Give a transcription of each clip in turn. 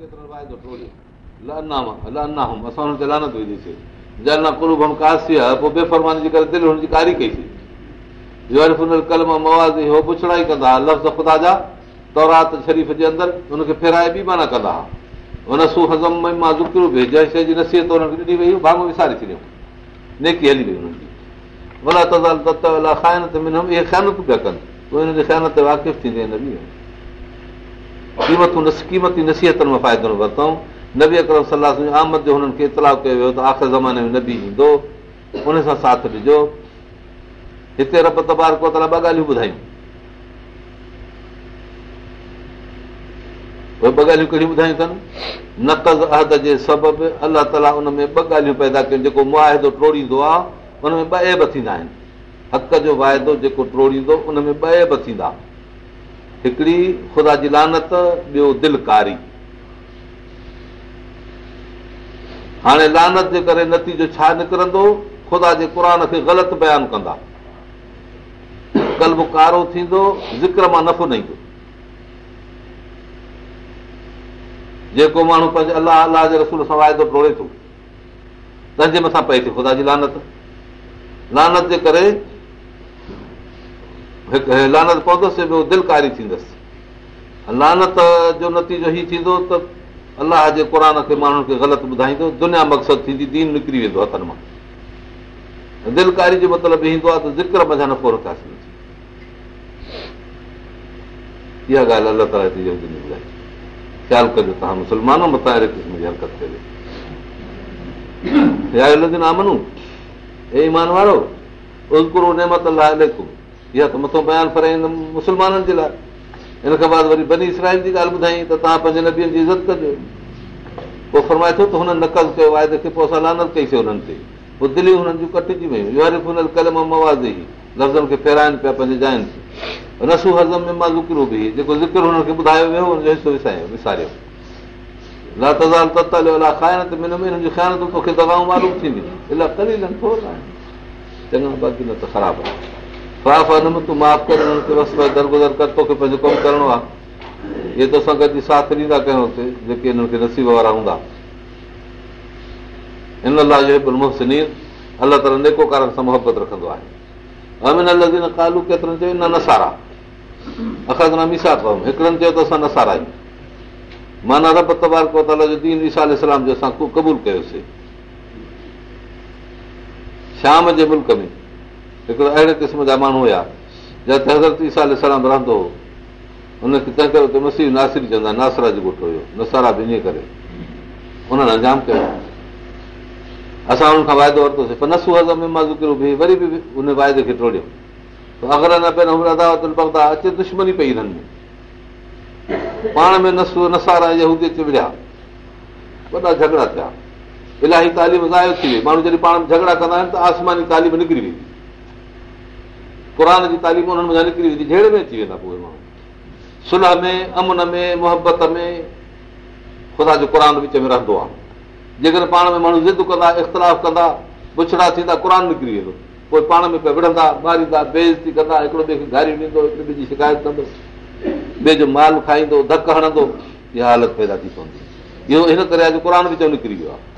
هن جي تورات جي اندر هن کي ڦيرائي به معنيٰ ڪندا هئا هن سو هضم مان زڪرو به جنهن جي نصيحت ڏني وئي ڀاڱو وساري ڇڏيو نيڪي هلي وئي هنن جي. ڀلا تزال تت خيانت ۾ اهي خيانتون پيا ڪن. تي واقف ٿيندي قيمتون قيمتي نسيهتن ۾ فائدو ورتئون. نبي اڪرم صلاح آمد جو هنن کي اطلاع ڪيو ويو ته آخر زماني ۾ نبي ايندو. ان سان ساٿ ڏجو. هتي رب تبار تالا ٻه ڳالهيون ٻڌايون. اهي ٻه ڳالهيون ڪهڙيون ٻڌايون اٿن؟ نقز عهد جي سبب الله تالا ان ۾ ٻه ڳالهيون پيدا ڪيون جيڪو مئادو ٽوڙيندو آهي ان ۾ ٻه ايب ٿيندا آهن. حق جو واعدو جيڪو ٽوڙيندو ان ۾ ٻه ايب ٿيندا هڪڙي خدا جي لعنت ٻيو دلڪاري. هاڻي لعنت جي ڪري نتيجو ڇا نڪرندو؟ خدا جي قر کي غلط بيان ڪندا. ڪلب ڪارو ٿيندو ذڪر مان نفعو نه ايندو. جيڪو ماڻهو پنهنجي الله الله جي رسول سان واعدو ٽوڙي ٿو تنهن جي مٿان پئي ٿي خدا جي لعنت. لعنت جي ڪري لعنت پوندس ٻيو دلڪاري ٿيندس. لعنت جو نتيجو هيءُ ٿيندو ته الله جي قر کي ماڻهن کي غلط ٻڌائيندو دنيا مقصد ٿيندي دين نڪري ويندو هٿن مان. دلڪاري جو مطلب ايندو آهي ته ذڪر مزا نه پوءِ رکاسين. اها ڳالهه الله تالا ٻڌائي. خيال ڪجو توهان مسلمانو مٿان اهڙي قسم جي حرڪت ڪجي. آمنو هي ايمان وارو ازڪرو نيمت الله اها ته مٿو بيان ڪرائيندم مسلمانن جي لاءِ. هن کان بعد وري بني اسرائل جي ڳالهه ٻڌائي ته توهان پنهنجي نبيءَ جي عزت ڪجو. پوءِ فرمائي ٿو ته هنن نقل ڪيو آهي کي پوءِ اسان لعنت ڪئيسين هنن تي. پوءِ دليون هنن جون ڪٽجي ويون. مواز ئي لفظن کي فيرائن پيا پنهنجي جائن تي رسو هضم ۾ مان زڪرو به جيڪو ذڪر هنن کي ٻڌايو ويو هن جو حصو وساريو. وساريو خيانتون توکي دوائون معلوم ٿيندي الاهي چڱا باقي نه ته خراب آهي تون معاف ڪري درگزر ڪر توکي پنهنجو ڪم ڪرڻو آهي. اهي تو سان گڏ ساٿ ڏيندا ڪيون جيڪي هنن کي نصيب وارا هوندا. هن لاءِ مهسن الله تالا نيڪوڪارن سان محبت رکندو آهي. امن نه ڪالو ڪيترن چيو نه نسارا. اکر نه ميسا ڪيون هڪڙن چيو ته اسان نسارا آهيون. معنيٰ رب تبار ڪوتالا جو دين ايسا اسلام جو اسان قبول ڪيوسين. شام جي ملڪ ۾ هڪڙو اهڙي قسم جا ماڻهو هئا جتي حضرت ايسا سلام رهندو هو. هن کي ڪري هتي مسيح ناسري چوندا ناسرا جو ڳوٺ هيو نسارا به ڪري. انهن انجام ڪيو. اسان هنن کان واعدو ورتوسين پر نسو هضم ۾ به وري به ان وائدي کي ٽوڙيو اگر بگدا اچي دشمني پئي هنن ۾. پاڻ ۾ نسو نسارا اچي وڙهيا وڏا جهڳڙا ٿيا. الاهي تعليم زايو ٿي وئي. ماڻهو جڏهن پاڻ جهڳڙا ڪندا آهن ته آسماني تعليم نڪري ويندي قر جي تعليم انهن مٿان نڪري ويندي جهڙي ۾ اچي ويندا پوءِ ماڻهو. سله ۾ امن ۾ محبت ۾ خدا جو قر وچ ۾ رهندو آهي. جيڪڏهن پاڻ ۾ ماڻهو ضد ڪندا اختلاف ڪندا پڇڙا ٿيندا قر نڪري ويندو. پوءِ پاڻ ۾ پيا وڙهندا ماريندا بيزتي ڪندا هڪڙو ٻئي کي گاريون ڏيندو هڪڙي ٻئي جي شڪايت ڪندو. ٻئي جو مال کائيندو ڌڪ هڻندو اها حالت پيدا ٿي پوندي. اهو هن ڪري اڄ قر وچ نڪري ويو آهي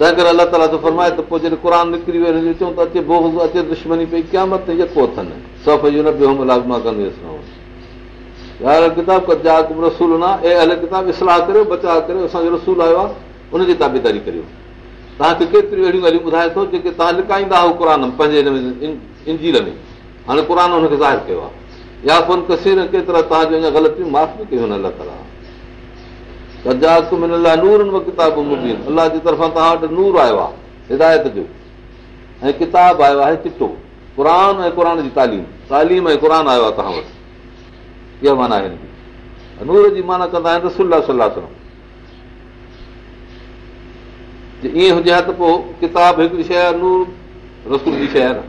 تنهن ڪري الله تالا ته فرمائي ته پوءِ جڏهن قر نڪري ويو چئون ته اچي اچي دشمني پئي ڪيا مت يڪو اٿن سف اهو نه پيو لازما ڪندس ڪتاب رسول نه اي هل ڪتاب اصلاح ڪريو بچاءُ ڪريو اسان جو رسول آيو آهي ان جي تابيداري ڪريو توهان کي ڪيتريون اهڙيون ڳالهيون ٻڌائي ٿو جيڪي توهان لڪائيندا هو قر ۾ پنهنجي هن ۾ انجيل ۾ هاڻي قر هن کي ظاهر ڪيو آهي يا فون ڪسير ڪيترا توهان جو اڃا غلطيون معاف به ڪيون الله تالا ڪتاب مبين. الله جي طرفان توهان وٽ نور آيو آهي هدايت جو ۽ ڪتاب آيو آهي چٽو قر ۽ قر جي تعليم. تعليم ۽ قر آيو آهي توهان وٽ. اها معنيٰ آهي نور جي معنيٰ ڪندا آهن ائين هجي ها ته پوءِ ڪتاب هڪڙي شيءِ آهي نور رسول جي شيءِ آهي نه.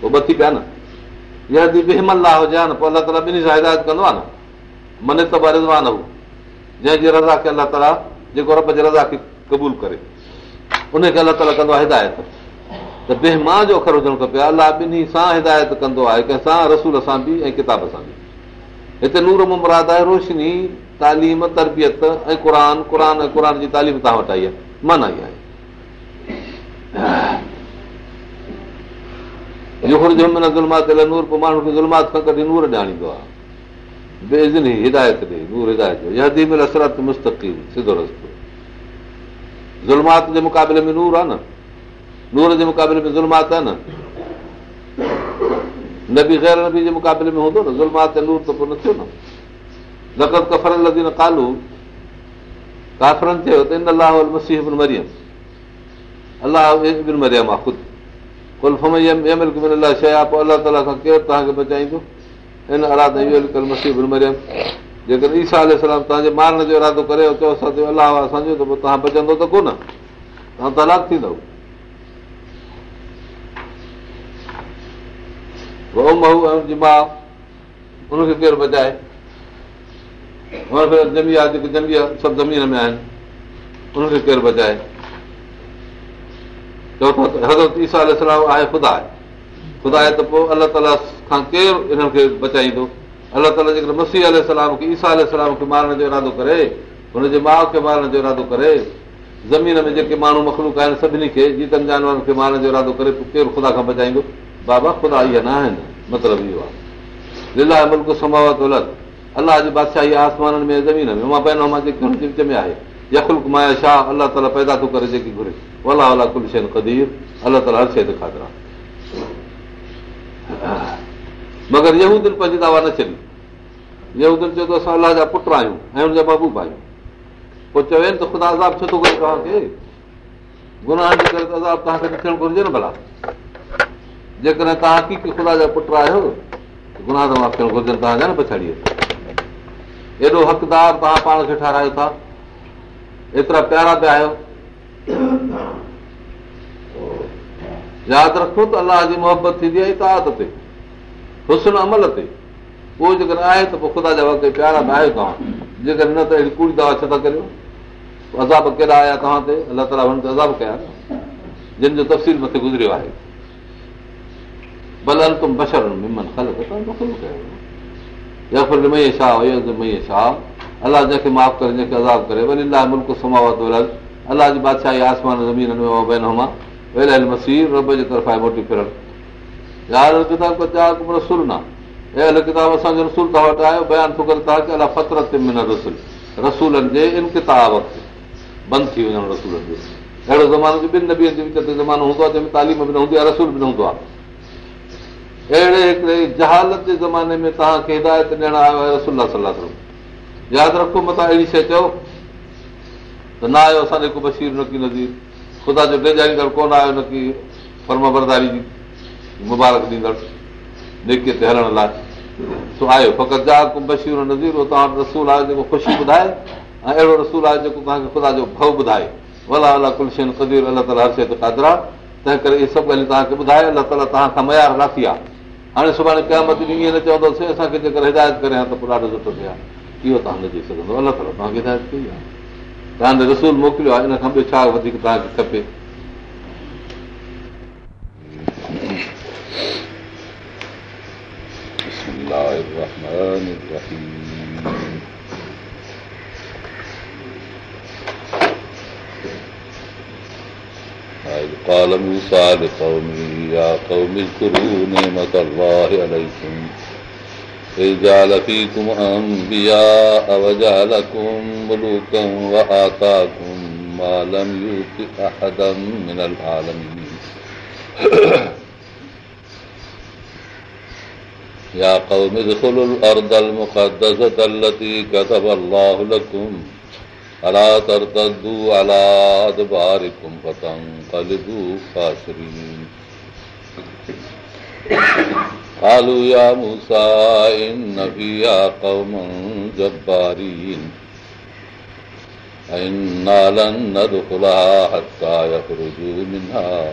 پوءِ ٻه ٿي پيا نه. هجي نه پوءِ الله تالا ٻنهي سان هدايت ڪندو آهي نه. من ته هو جنهن جي رضا کي الله تالا جيڪو رب جي رضا کي قبول ڪري ان کي الله تالا ڪندو آهي هدايت. ته اکر هجڻ کپي الله ٻنهي سان هدايت ڪندو آهي ڪنهن سان رسول سان به ۽ ڪتاب سان به. هتي نور ممراد آهي روشني تعليم تربيت ۽ قر قر ۽ قر جي تعليم توهان وٽ آئي آهي من آئي آهي. ماڻهو کي ظلمات کان ڪڍي نور ڄاڻيندو آهي بيزن هدايت ڏي نور هدايت ڏي اسرت مستقيم سڌو رستو ظلمات جي مقابلي ۾ نور آهي نه نور جي مقابلي ۾ ظلمات آهي نه نبي غير نبي جي مقابلي ۾ هوندو نه ظلمات نور ته پوءِ نه ٿيو نه لڪت ڪفر نه ڪالو ڪافرن ٿيو ته ان الله مسيح بن مريم الله بن مريم آهي خود شيءِ آهي پوءِ الله تالا کان ڪير توهان کي بچائيندو ان الاد مسيح بن مريم. جيڪڏهن ايسا سلام توهان جي مارڻ جو ارادو ڪري الله ته پوءِ توهان بچندو ته ڪونه. توهان تلاڪ ٿيندو. جي ماءُ هن کي ڪير بچائي؟ جيڪي ڄمي آهي سڀ زمين ۾ آهن ان کي ڪير بچائي؟ چئو ٿا حضرت ايسا آهي خدا آهي. خدا آهي ته پوءِ الله تالا کان ڪير انهن کي بچائيندو الله تالا جيڪڏهن مسيح کي ايسا کي مارڻ جو ارادو ڪري هن جي ماءُ کي مارڻ جو ارادو ڪري زمين ۾ جيڪي ماڻهو مکلوڪ آهن سڀني کي جيتن جانورن کي مارڻ جو ارادو ڪري پوءِ ڪير خدا کان بچائيندو بابا خدا اها نه آهن مطلب اهو آهي ليلا ملڪ سماوت الڳ الله جي بادشاهي آسمانن ۾ زمين ۾ مان پهريون مان جيڪي هن جي وچ ۾ آهي يکل مايا ڇا الله تالا پيدا ٿو ڪري جيڪي گهري الله الله ڪل شيءِ قدير الله تالا هر شيءِ تي کاڌرا مگر دل پنهنجي دعويٰ نه ڇڏي دل چيو ته اسان الله جا پٽ آهيون ۽ هن جا محبوب آهيون. پوءِ چوي ته خدا عذاب ڇو ٿو ڪري توهان کي گناهه جي ڪري عذاب توهان کي ڏسڻ گهرجي نه ڀلا. جيڪڏهن توهان حقيقي خدا جا پٽ آهيو گناهه معاف ٿيڻ گهرجن توهان جا نه پڇاڙيءَ حقدار توهان پاڻ کي ٺاراهيو ٿا. ايترا پيارا پيا آهيو. ياد رکو ته الله جي محبت ٿيندي آهي اتاد تي هسن عمل تي اهو جيڪر آهي ته پوءِ خدا جا وقت پيارا به آهيو توهان جيڪر نه ته اهڙي ڪوڙي دوا ڇا ٿا ڪريو؟ عذاب ڪهڙا آيا توهان تي؟ الله تالا هن تي عذاب ڪيا جن جو تفصيل مٿي گذريو آهي. ڀلي تم بشر ڇا الله جنهن کي معاف ڪري جنهن کي عذاب ڪري. وري الله ملڪ سماوت الله جي بادشاهي آسمان زمين ۾ ويل مسير رب جي طرفان موٽي ڦرڻ ڪتاب رسول نه. اهڙو ڪتاب اسان جو رسول توهان وٽ آيو بيان ٿو ڪري توهان الله فطرت من رسول. رسولن جي انڪتاب وقت بند ٿي وڃڻ رسولن جو. اهڙو زمانو ٻن نبين جي وچ تي زمانو هوندو آهي جنهن ۾ تعليم به نه هوندي آهي رسول به نه هوندو آهي. اهڙي هڪڙي جهالت جي زماني ۾ توهان کي هدايت ڏيڻ آيو آهي رسول صلاح ياد رکو مٿان اهڙي شيءِ چيو ته نه آيو اسان جي ڪو بشير نه ڪه نذير. خدا جو ڊيجائيندڙ ڪونه آيو نه ڪه فرم برداري جي مبارڪ ڏيندڙ نيڪيءَ تي هلڻ لاءِ. سو آيو فقط جا ڪو بشير نذير توهان وٽ رسول آهي جيڪو خوشي ٻڌائي ۽ اهڙو رسول آهي جيڪو توهان کي خدا جو ڀؤ ٻڌائي. ولا الا ڪلشن الله تالا هر شيءِ تي ڪادر آهي. تنهن ڪري اهي سڀ ڳالهيون توهان کي ٻڌائي الله تالا توهان کان معيار راکي آهي. هاڻي سڀاڻي قيامت ائين نه چوندوسين اسان کي جيڪر هدايت ڪري ها ته پوءِ ڏاڍو سٺو ٿئي. ها اهو توهان نه چئي سگهندو الله تالا توهان کي هدايت ڪئي آهي. توهان جو رسول موڪليو آهي ان کان ٻيو ڇا وڌيڪ توهان کي کپي الله الرحمن الرحيم. قال موسى لقومه يا قوم اذكروا نعمة الله عليكم. إذ جعل فيكم أنبياء وجعلكم ملوكا وآتاكم ما لم يؤت أحدا من العالمين. يا قوم ادخلوا الأرض المقدسة التي كتب الله لكم. ألا ترتدوا على أدباركم فتنقلبوا خاسرين. قالوا يا موسى إن فيها قوما جبارين. إنا لن ندخلها حتى يخرجوا منها.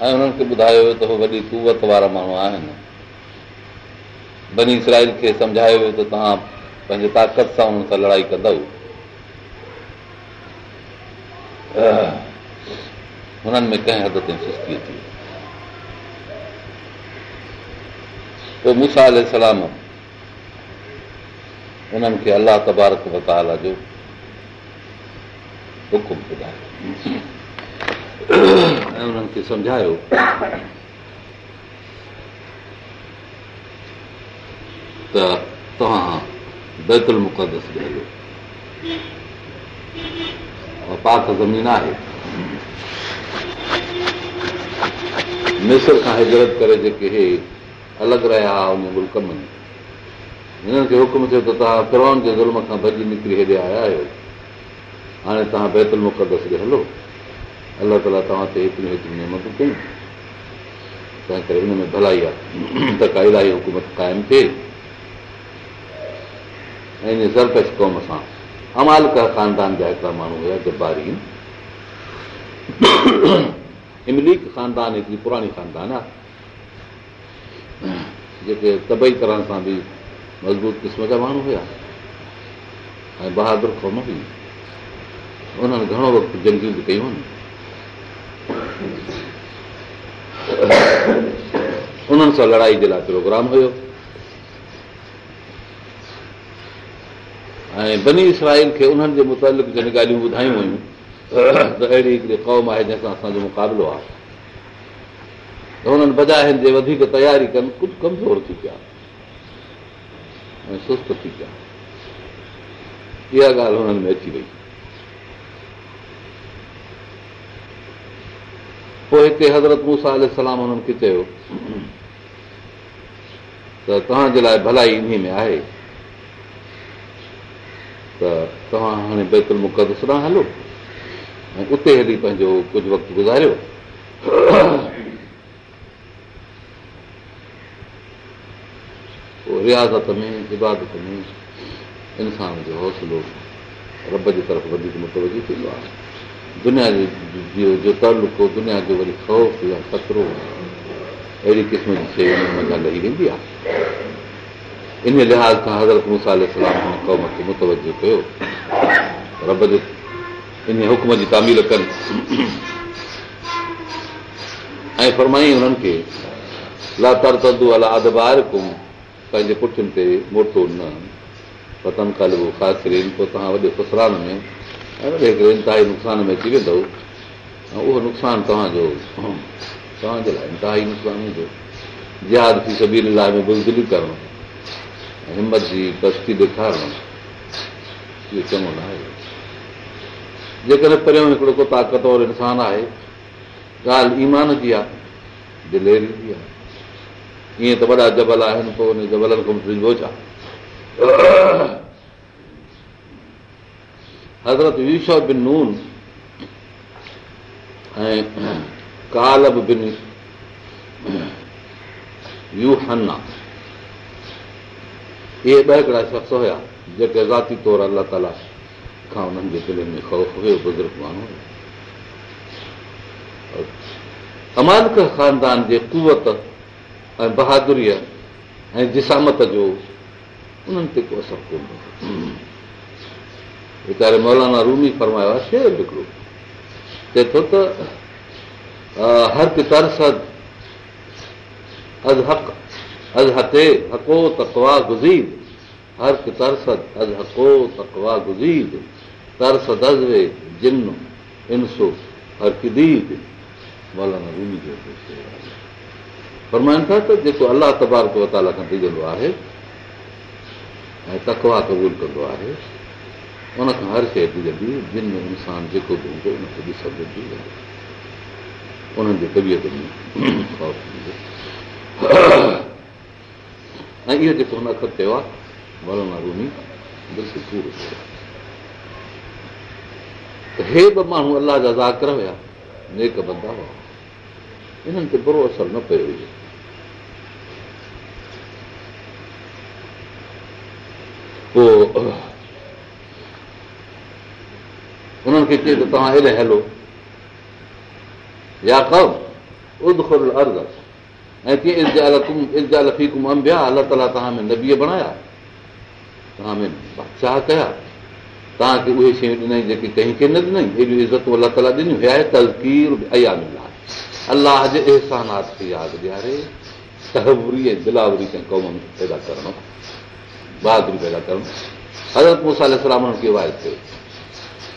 ۽ انهن کي ٻڌايو ته اهي وڏي ڪوت وارا ماڻهو آهن. بني اسرائل کي سمجهايو ويو ته توهان پنهنجي طاقت سان انهن سان لڙائي ڪندؤ. هنن ۾ ڪنهن حد تائين سستي اچي پوءِ موسيٰ سلام انهن کي الله تبارڪ وتالا جو حڪم ٻڌايو ۽ انهن کي سمجهايو ته توهان بيتل مقدس زمين آهي مسر کان هجرت ڪري جيڪي هي الڳ رهيا ان ملڪ ۾ هنن کي حڪم ٿيو ته توهان فرون جي ظلم کان ڀڄي نڪري هيڏي آيا آهيو هاڻي توهان بيتل مقدس ڏي هلو الله تالا توهان تي هيتريون هيتريون نيمتون ڪيون تنهن ڪري هن ۾ ڀلائي آهي ته ڪا الاهي حڪومت قائم ٿئي ۽ ان زرڪش قوم سان امالڪا خاندان جا هڪڙا ماڻهو هئا جباري امليڪ خاندان هڪڙي پراڻي خاندان آهي جيڪي طبعي طرح سان به مضبوط قسم جا ماڻهو هئا ۽ بهادر قوم هئي انهن گهڻو وقت جنگيون به ڪيون آهن انهن سان لڙائي جي لاءِ پروگرام هيو. ۽ بني اسرائل کي انهن جي متالق جڏهن ڳالهيون ٻڌايون هيون ته اهڙي هڪڙي قوم آهي جنهن سان اسان جو مقابلو آهي. ته هنن بجائن جي وڌيڪ تياري ڪن ڪجهه ڪمزور ٿي پيا ۽ سست ٿي پيا. اها ڳالهه هنن ۾ اچي وئي پوءِ هتي حضرت موسيٰ سلام هنن کي چيو ته توهان جي لاءِ ڀلائي ان ۾ آهي. ته توهان هاڻي بيتل مقدس ڏانهن هلو ۽ اتي هلي پنهنجو ڪجهه وقت گذاريو. ريازت ۾ عبادت ۾ انسان جو حوصلو رب جي طرف وڌيڪ متوجو ٿيندو آهي دنيا جو جو تالڪو دنيا جو وري خوف يا خطرو اهڙي قسم جي شيءِ هن ۾ لهي ويندي آهي. ان لحاظ کان حضرت مونسال کي متوجو ڪيو. رب جو ان حڪم جي تاميل ڪن. ۽ فرمائي هنن کي لا ترتدو الا ادبار ڪم پنهنجي پٺين تي موٽو نه. پتن اهو خاص پوءِ توهان وڏي فسران ۾ انتهائي نقصان ۾ اچي ويندو. ۽ اهو نقصان توهان جو توهان جي لاءِ انتهائي نقصان هوندو. جهاد ٿي سڀي لاءِ ۾ ڪرڻ همت جي بستي ڏيکارڻ اهو چڱو نه آهي. جيڪڏهن پريان هڪڙو ڪو طاقتور انسان آهي ڳالهه ايمان جي آهي دليري جي آهي. ائين ته وڏا جبل آهن پوءِ هن جبلن کان حضرت يوشا بن نون ۽ ڪالب بن اهي ٻه هڪڙا شخص هئا جيڪي ذاتي طور الله تالا کان انهن جي دل ۾ خوف هيو بزرگ ماڻهو امانڪ خاندان جي ڪوت ۽ بهادريءَ ۽ جسامت جو انهن تي ڪو اثر ڪونه ويچاري مولانا رومي فرمايو آهي شير هڪڙو چئي ٿو ته هر ترسد حق تڪوا گزير هر ترسد از هڪو تڪوا گزير ترس دزوي جن انسو هر ڪديد مولانا رومي جو فرمائن ٿا ته جيڪو الله تبارڪ وتالا کان ڊڄندو آهي ۽ تڪوا قبول ڪندو آهي ان کان هر شيءِ ڊڄندي جن ۾ انسان جيڪو به هوندو ان کي ڏسندو ٿي ويندو. انهن جي طبيعت ۾ ۽ اهو جيڪو هن اکر چيو آهي مولانا رومي بلڪل پورو هي ٻه ماڻهو الله جا ذاڪر هئا نيڪ بندا هئا انهن تي برو اثر نه پيو هيو پوءِ انهن کي چئي ته توهان هلو. امبيا. الله تالا توهان نبيءَ بڻايا. توهان ۾ اهي شيون ڏنئي جيڪي ڪنهن کي نه ڏنئي. ايڏيون عزتون الله تالا ڏنيون. هي تزڪير الله جي دلاوري قوم پيدا ڪرڻ بهادري پيدا ڪرڻ. موسيٰ سلام ڪيو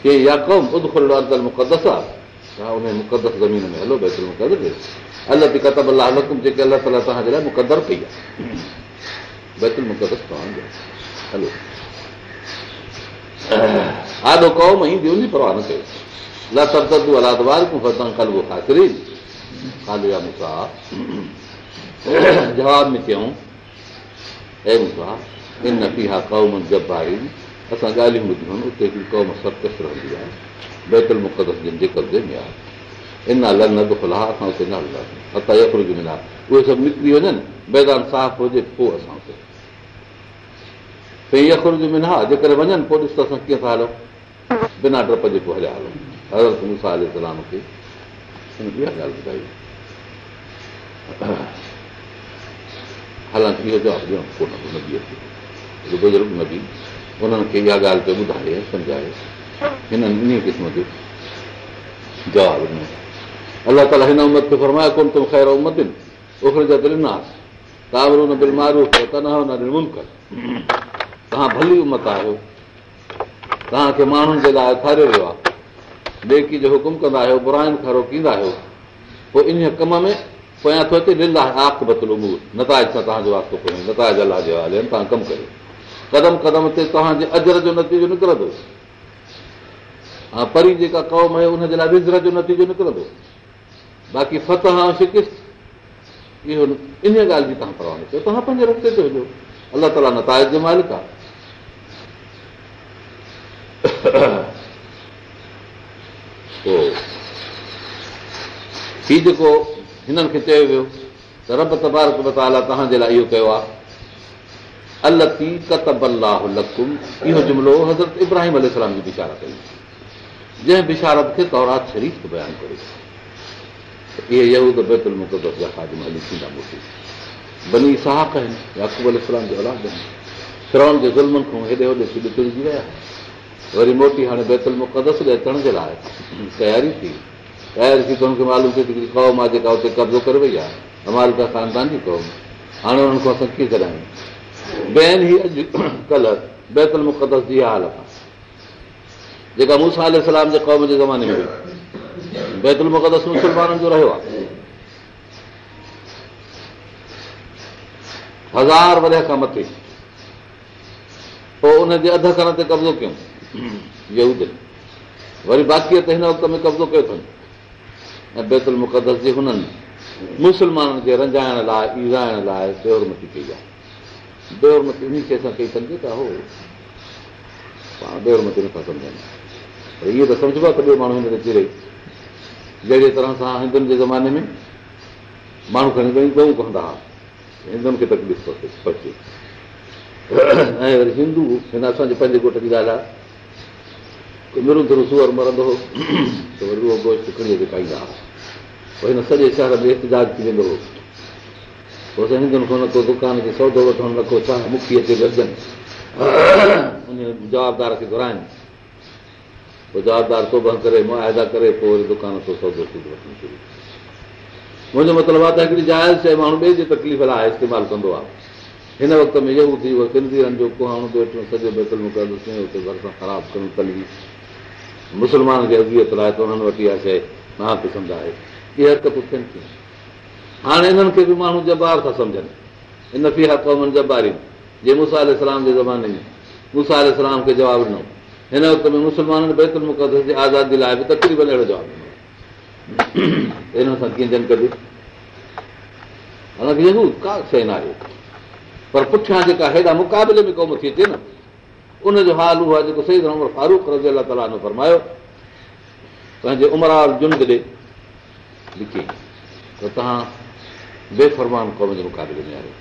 ڪي يا قوم ادکل اردل مقدس آهي توهان ان مقدس زمين ۾ هلو بيتل مقدس الله تي ڪتب الله هلڪم جيڪي الله تالا توهان جي لاءِ مقدر ڪئي آهي بيتل مقدس توهان جو هلو آڏو قوم ايندي ان پرواهه نه ڪيو لا تبدو الا دوار ڪو فتن ڪلبو خاسري ڪالو يا مون سان جواب ۾ چيون ۽ مون سان ان فيها قوم جباري اسان ڳالهيون ٻڌيون آهن اتي هڪڙي قوم سرڪس رهندي آهي بيتل مقدس جن جي قبضي ۾ آهي ان لن نه دکل آهي اسان هتي نه هلنداسين عطا يڪر جو ملا اهي سڀ نڪري وڃن ميدان صاف هجي پوءِ اسان هتي ته يڪر جو منا جيڪر وڃن پوءِ ڏس ته اسان ڪيئن ٿا هلون بنا ڊپ جي پوءِ هليا هلون حضرت موسيٰ سلام کي اها ڳالهه ٻڌائي حالانڪه اهو جواب ڏيڻ ڪونه نبيءَ کي بزرگ نبي انهن کي اها ڳالهه تي ٻڌائي سمجهائي هنن ان قسم جو جواب ڏنو الله تالا هن امت کي فرمائي ڪونه تم خير امت توهان ڀلي امت آهيو توهان کي ماڻهن جي لاءِ ٺاريو ويو آهي بيڪي جو حڪم ڪندا آهيو برائن کان روڪيندا آهيو پوءِ ان ڪم ۾ پويان ٿو اچي لل آهي آڪ بتل امور نتاج سان توهان جو واستو ڪونهي نتاج الله جو هلي توهان ڪم ڪيو قدم قدم تي توهان جي اجر جو نتيجو نڪرندو. ها پري جيڪا قوم آهي هن جي لاءِ رزر جو نتيجو نڪرندو. باقي فتح ۽ شڪست اهو ان ڳالهه جي توهان پرواهه نه ڪيو. توهان پنهنجي رستي تي هجو الله تالا نتاج جو مالڪ آهي. هي جيڪو هنن کي چيو ويو ته رب تبارڪ توهان جي لاءِ اهو ڪيو آهي التي ڪتب الله لڪم اهو جملو حضرت ابراهيم ال جي بچارا ڪئي جنهن بشارت کي تورات شريف بيان جا کادم هلي ٿيندا موٽي بني ساهڪ آهن ياڪوب ال جو اولاد آهن فرون جي ظلمن کان هيڏي هوڏي ويا وري موٽي هاڻي بيتل مقدس ڏي اچڻ جي لاءِ تياري ٿي تياري ٿي ته هن کي معلوم ٿئي هڪڙي قوم آهي جيڪا هتي قبضو ڪري وئي آهي خاندان جي قوم هاڻي هنن کان اسان ڪيئن ڪرايون ٻين ئي اڄ ڪلهه بيتل مقدس جي حالت آهي جيڪا موسيٰ سلام جي قوم جي زماني ۾ بيتل مقدس مسلمانن جو رهيو آهي هزار وريا کان مٿي پوءِ ان جي اڌ کڻ تي قبضو ڪيون وري باقيءَ تي هن وقت ۾ قبضو ڪيو اٿن ۽ بيتل مقدس جي هنن مسلمانن کي رنجائڻ لاءِ ايرائڻ لاءِ بيهرمتي ڪئي آهي بيهرمتي ان کي اسان ڪئي سمجهي ٿا هو پاڻ بيهرمتي نٿا سمجهن پر اهو ته سمجهبو آهي ته ٻيو ماڻهو هن تي چري جهڙي طرح سان هندن جي زماني ۾ ماڻهو کڻي کڻي ٻه ڪندا هئا هندن کي تڪليف ۽ وري هندو هن اسان جي پنهنجي گهوٽ جي ڳالهه آهي مرو ٿورو سوئر مرندو هو ته وري اهو گوشت کڻي تي کائيندا هئا پوءِ هن سڄي شهر ۾ ايتجاج ٿي ويندو هو پوءِ هندن کان نه ڪو دڪان تي سودو وٺڻ نه ڪو ڇا مکي اچي گڏجن ان جوابدار کي گهرائن پوءِ جوابدار توبه ڪري مئادا ڪري پوءِ وري دڪان تي سودو وٺڻ شروع منهنجو مطلب آهي ته هڪڙي جائز شيءِ ماڻهو ٻئي جي تڪليف لاءِ استعمال ڪندو آهي هن وقت ۾ اهو ٿي ويو ڪرڻ ڪلي مسلمان کي اڳيت لاءِ ته انهن وٽ اها شيءِ ناپسند آهي اهي حرڪتون ٿين ٿيون هاڻي هنن کي به ماڻهو جبار ٿا سمجهن. ان في ها قومن جباري جي مسا اسلام جي زماني ۾. مسا اسلام کي جواب ڏنو. هن وقت ۾ مسلمانن آزادي لاءِ به تڪليف اهڙو جواب ڏنو. هن سان ڪيئن ڪا شيءِ نه آهي پر پٺيان جيڪا هيڏا مقابلي ۾ قوم ٿي اچي نه ان جو حال اهو آهي جيڪو صحيح فاروڪ رزي الا تالا فرمايو پنهنجي امرال ڏي لکي. ته توهان بيفرمان قوم جي مقابلي ۾ آهيو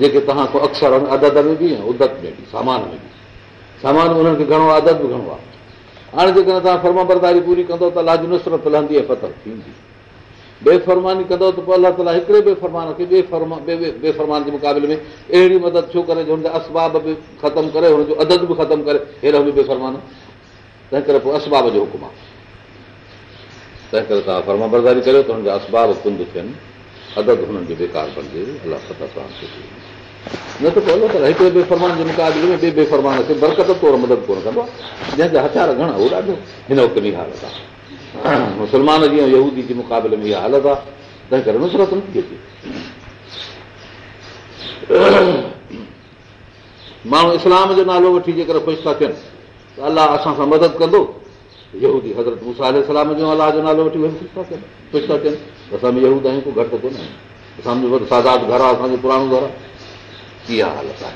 جيڪي توهان ڪو اڪثر آهن عدد ۾ به ۽ ادت ۾ به سامان ۾ به. سامان انهن کي گهڻو آهي عدد به گهڻو آهي. هاڻي جيڪڏهن توهان فرما برداري پوري ڪندؤ ته الله جي نصرت لهندي ۽ فتح ٿيندي. بيفرماني ڪندؤ ته پوءِ الله تالا هڪڙي بيفرمان کي ٻئي فرما ٻئي بيفرمان جي مقابلي ۾ اهڙي مدد ڇو ڪري جو هن جا اسباب به ختم ڪري هن جو عدد به ختم ڪري به بيفرمان تنهن ڪري پوءِ اسباب جو حڪم آهي. تنهن ڪري توهان فرما برداري ڪريو ته هن جا اسباب ڪند ٿين عدد هنن جو بيڪار بڻجي الله توهان نه ته الله تالا هڪڙي بيفرمان جي مقابلي ۾ ٻئي بيفرمان کي برڪت طور مدد ڪونه ڪندو آهي جنهن جا هٿيار گهڻا اهو ڏاڍو هن وقت ۾ حالت آهي مسلمان جيئن يهودي جي مقابلي ۾ اها حالت آهي تنهن ڪري نصرت نٿي اچي ماڻهو اسلام جو نالو وٺي جي ڪري خوش ٿا ٿين ته الله اسان سان مدد ڪندو يهودي حضرت موسيٰ سلام جو الله جو نالو وٺي خوش ٿا ٿين؟ اسان به يهود آهيون ڪو گهٽ ڪونه اسان جو سادات گهر آهي اسان جو پراڻو گهر آهي. اها حالت آهي؟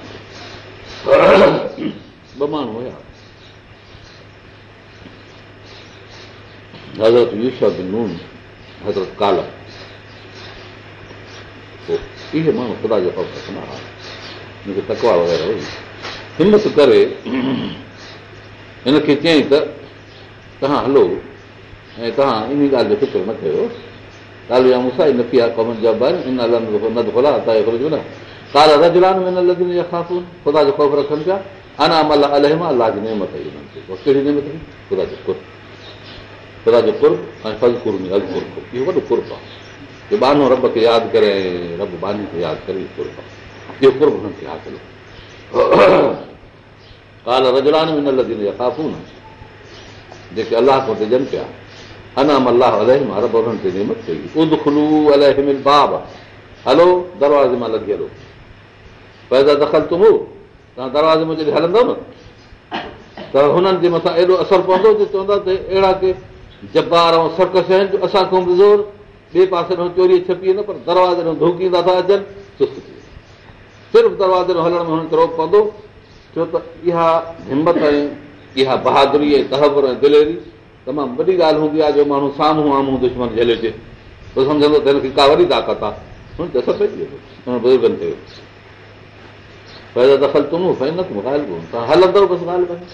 ٻه ماڻهو هئا. حضرت بن نون حضرت ڪالا اهي ماڻهو خدا جو خوف رکندا هئا. هن کي تڪوا وغيره هئي. همت ڪري هن کي چيئين ته توهان هلو ۽ توهان ان ڳالهه جو فڪر نه ڪيو ڳالهه يا مون سان ئي نه آهي ڪمن جا ان نه کولا ته ڪال رجلان ۾ نه لڳي خاسون خدا جو خوف رکن پيا انا عمل الهم الله جي نيمت آئي هنن کي ڪهڙي نيمت هئي خدا جو ڪرب خدا جو ڪرب ۽ فز ڪرب ڪرب اهو وڏو ڪرب آهي جو بانو رب کي ياد ڪري ۽ رب باني کي ياد ڪري ڪرب آهي اهو ڪرب هنن کي حاصل ڪال رجلان ۾ نه لڳي خاسون جيڪي الله کان ڏجن پيا انام الله هنن تي نيمت ڪئي اد کلو الهم باب هلو دروازي مان لڳي هلو پيدا دخل تم توهان دروازي ۾ جڏهن هلندو نه ته هنن جي مٿان ايڏو اثر پوندو جو چوندا ته اهڙا ڪي جبار ۽ سرڪس آهن جو اسان کان به زور ٻئي پاسي ڏانهن چوري ڇپي نه پر دروازي ڏانهن ڌوڪيندا ٿا اچن سست ٿي صرف دروازي ڏانهن هلڻ ۾ هنن کي روڪ پوندو. ڇو ته اها همت ۽ اها بهادري ۽ تهبر ۽ دليري تمام وڏي ڳالهه هوندي آهي جو ماڻهو سامهون آمهون دشمن جهلي اچي پوءِ سمجهندو ته هن کي ڪا وڏي طاقت آهي. هن ته سڀ هن بزرگن کي پيدا دخل تم سائين نه تم ڳالهه ڪونه توهان هلندو بس ڳالهه ڪونهي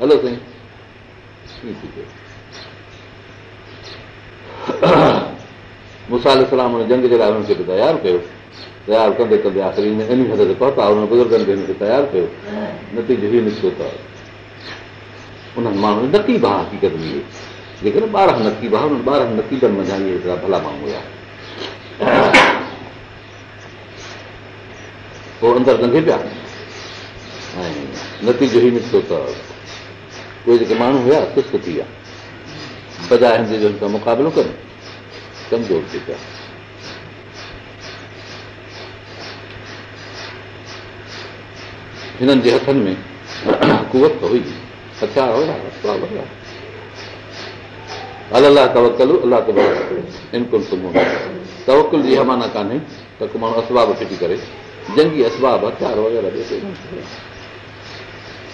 هلو سائين. مسال سلام هن جنگ جي لاءِ هن کي به تيار ڪيو. تيار ڪندي ڪندي آخري ان حد تي پهتا هن بزرگن کي هن کي تيار ڪيو. نتيجو هيءُ نڪتو ته انهن ماڻهن ڀاءُ حقيقت ۾ جيڪڏهن ٻارهن نڪي ڀاءُ هنن ٻارهن نڪيبن منجهان اهي هڪڙا ڀلا ماڻهو هئا. پوءِ اندر لنگهي پيا. ۽ نتيجو ئي نڪتو ته اهي جيڪي ماڻهو هئا سست ٿي ويا. بجاءِ جو مقابلو ڪن. ڪمزور ٿي پيا. هنن جي هٿن ۾ ڪوت هئي توڪل جي معنيٰ ڪانهي ته ڪو ماڻهو اسباب ڦٽي ڪري جنگي اسباب هٿيار وغيره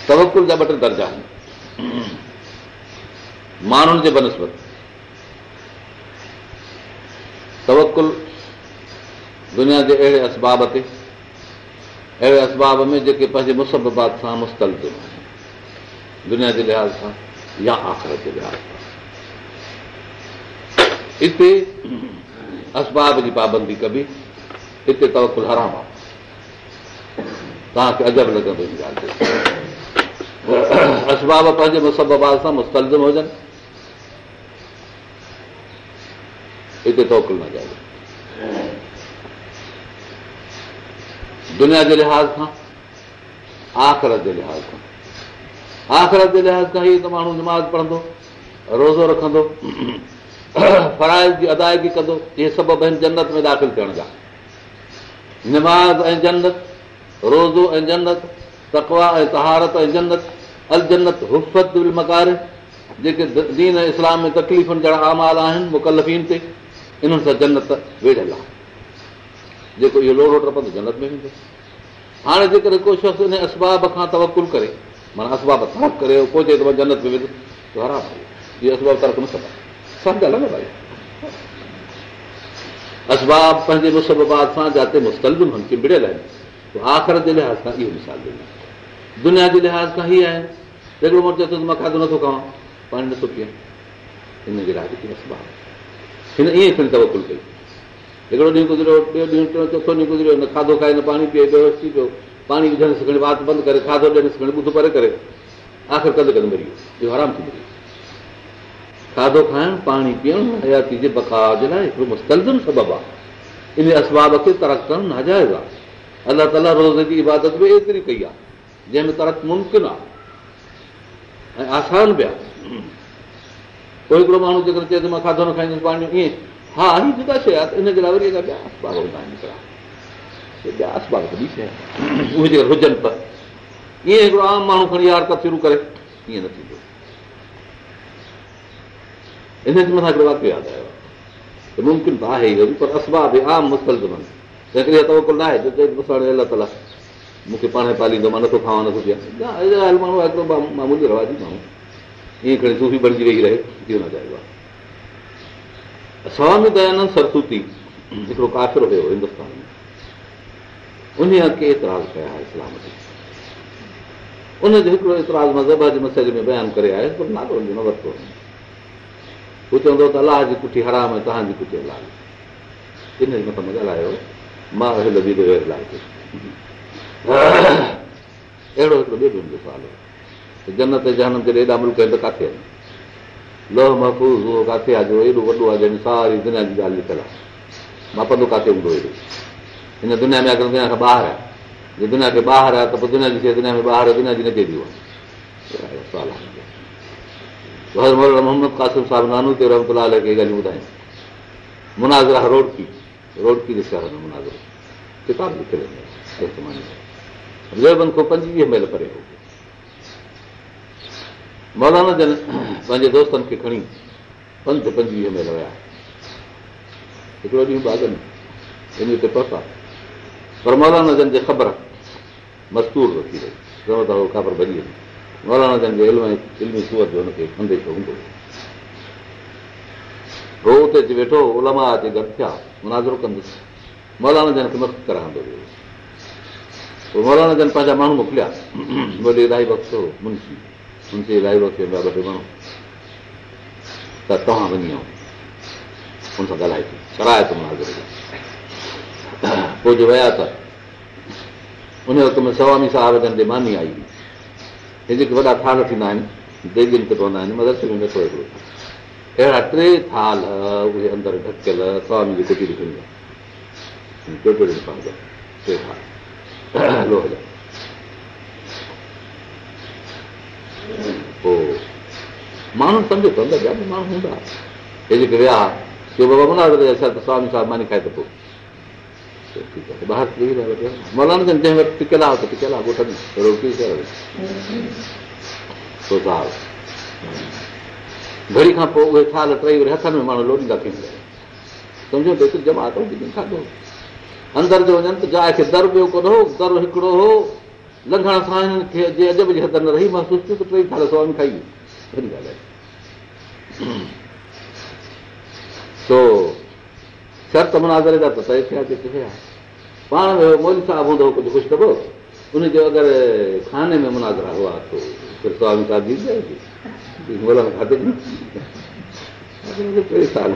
توڪل جا ٻه ٽي درجا آهن ماڻهن جي بنسبت توڪل دنيا جي اهڙي اسباب تي اهڙي اسباب ۾ جيڪي پنهنجي مسبات سان مستلد دنيا جي لحاظ سان يا آخرت جي لحاظ سان هتي اسباب جي پابندي ڪبي هتي توڪل حرام آهي توهان کي عجب لڳندو هن ڳالهه تي اسباب پنهنجي مسباد سان مستلزم هجن هتي توڪل نه جائي دنيا جي لحاظ کان آخرت جي لحاظ کان آخرت جي لحاظ کان هيءَ ته ماڻهو نماز پڙهندو روزو رکندو فرائز جي ادائگي ڪندو اهي سڀ آهن جنت ۾ داخل ٿيڻ جا. نماز ۽ جنت روزو ۽ جنت تڪوا ۽ طهارت ۽ جنت ال جنت هفت مڪار جيڪي دين ۽ اسلام ۾ تڪليفن جهڙا آمال آهن مڪلفين تي انهن سان جنت ويٺل آهي. جيڪو اهو لوڙو ٽپندو جنت ۾ ويندو. هاڻي جيڪڏهن ڪو شخص ان اسباب کان توڪل ڪري معنيٰ اسباب ڪري پوءِ چئي ته مان اسباب ترڪ نه ڪندا سمجهه نه ڀائي. اسباب پنهنجي مسباد سان جتي مستلبم چمبڙيل آهن آخر جي لحاظ سان اهو مثال ڏنو دنيا جي لحاظ کان هيءَ آهي هڪڙو چئي ٿو مان کاڌو نٿو کاوان پاڻي نٿو پيئان هن جي لاءِ اسباب هن ائين کڻي توڪل ڪئي هڪڙو ڏينهن گذريو ٻيو ڏينهن چوٿو ڏينهن گذريو نه کاڌو کائي نه پاڻي پيئي بيهوش ٿي پيو پاڻي وجهڻ کڻي وات بند ڪري کاڌو ڏيڻ کڻي ٻڌ پري ڪري آخر ڪد ڪد مري ويو اهو آرام ٿي ملي. کاڌو کائڻ پاڻي پيئڻ حياتي جي بڪا جي لاءِ هڪڙو سبب آهي. ان اسباب کي ترق ڪرڻ ناجائز آهي. الله تالا روز جي عبادت به ايتري ڪئي آهي جنهن ۾ ترق ممڪن آهي. ۽ آسان به آهي. پوءِ هڪڙو ماڻهو جيڪر چئي ته مان کاڌو نه کائيندس پاڻي ائين ها هي جدا شيءِ آهي ان جي لاءِ وري ٻيا هوندا آهن ته هجن ته ائين هڪڙو عام ماڻهو کڻي يار حرڪت شروع ڪري ائين نه ٿيندو هڪڙو واڪيو ياد آيو ته ممڪن ته آهي پر عام مستل تنهن ڪري نه آهي الله تالا مون کي پاڻ پاليندو مان نٿو کاوان نٿو آهي هڪڙو معمولي رواجي ماڻهو ائين کڻي صوفي بڻجي ويهي رهي اهو نه چاهيو آهي سوامي ديانند سرسوتي هڪڙو ڪافر هيو هندستان ۾ ان کي اعتراض ڪيا اسلام تي. ان جو هڪڙو اعتراض مذهب جي مسئلي ۾ بيان ڪري پر نالو نه ورتو هو چوندو ته الله جي ڪٺي حرام توهان جي ڪٺي هلال ان جي مٿان ڳالهايو مان اهڙو هڪڙو منهنجو سوال جنت جهنم جڏهن ايڏا ملڪ آهن ته ڪٿي آهن؟ لوهه محفوظ اهو ڪٿي آهي جو ايڏو وڏو آهي جنهن ساري دنيا جي ڳالهه لکيل آهي مان پنڌ ڪٿي هوندو هيڏو هن دنيا ۾ اگر دنيا کان ٻاهر آهي جي دنيا کي ٻاهر آهي ته پوءِ دنيا جي دنيا ۾ ٻاهر دنيا جي نه آهي آهي محمد قاسم صاحب نانو تي رحمت کي ڳالهيون ٻڌايون منازرا روڊڪي روڊڪي جي شهر ۾ منازرو ڪتاب لکيل کان پنجويهه مهل پري هو مولانا جن پنهنجي دوستن کي کڻي پنج پنجويهه مهل ويا هڪڙو ڏينهن باغن ان تي پهتا پر مولانا جن جي خبر مستور ٿي رهي چوندا خبر ڀڄي وئي مولانا جن جي علم علمي سوئت جو هن کي انديشو هوندو هو اتي اچي ويٺو علماء اچي گڏ ٿيا منازرو ڪندس مولانا جن کي مست ڪرائيندو هيو پوءِ مولانا جن پنهنجا ماڻهو موڪليا وڏي الاهي وقت منشي منشي الاهي وقت ٻه ٽي ماڻهو ته توهان وڃي آيو هن سان ڳالهائي ٿي ڪرائي ٿو منازري پوءِ جو ويا ته ان وقت ۾ سوامي صاحب جن جي ماني آئي هئي هي جيڪي وڏا ٿال ٿيندا آهن ديگين تي پوندا آهن مدرسي ۾ ويٺو هڪڙو اهڙا ٽي ٿال اهي اندر ڍڪيل سوامي جي ڪٽي ٽي ٿال لوهه جا پوءِ ماڻهو سمجهو ته اندر به ماڻهو هوندا هي جيڪي ويا ڪه بابا منازر ڇا ته سوامي صاحب ماني کائي ته پوءِ ۾ گهڙي کان پوءِ اهي ٿال ٽئي وري هٿن ۾ ماڻهو لوڏيندا ٿي سمجهو ته هڪ جمع کاڌو اندر جو وڃن ته جاءِ در ٻيو ڪونه هو در هڪڙو هو لنگهڻ سان هنن کي جي عجب جي حد نه رهي محسوس ٿيو ته ٽئي ٿال سوامي کائي ڳالهه شرط منازري جا ته طئي ٿيا پاڻ ۾ مولي صاحب هوندو ڪجهه خوش ڪبو؟ ان جو اگر کاني ۾ منازرا هئا ته ڦر سوامي صاحب جي کاڌي سال؟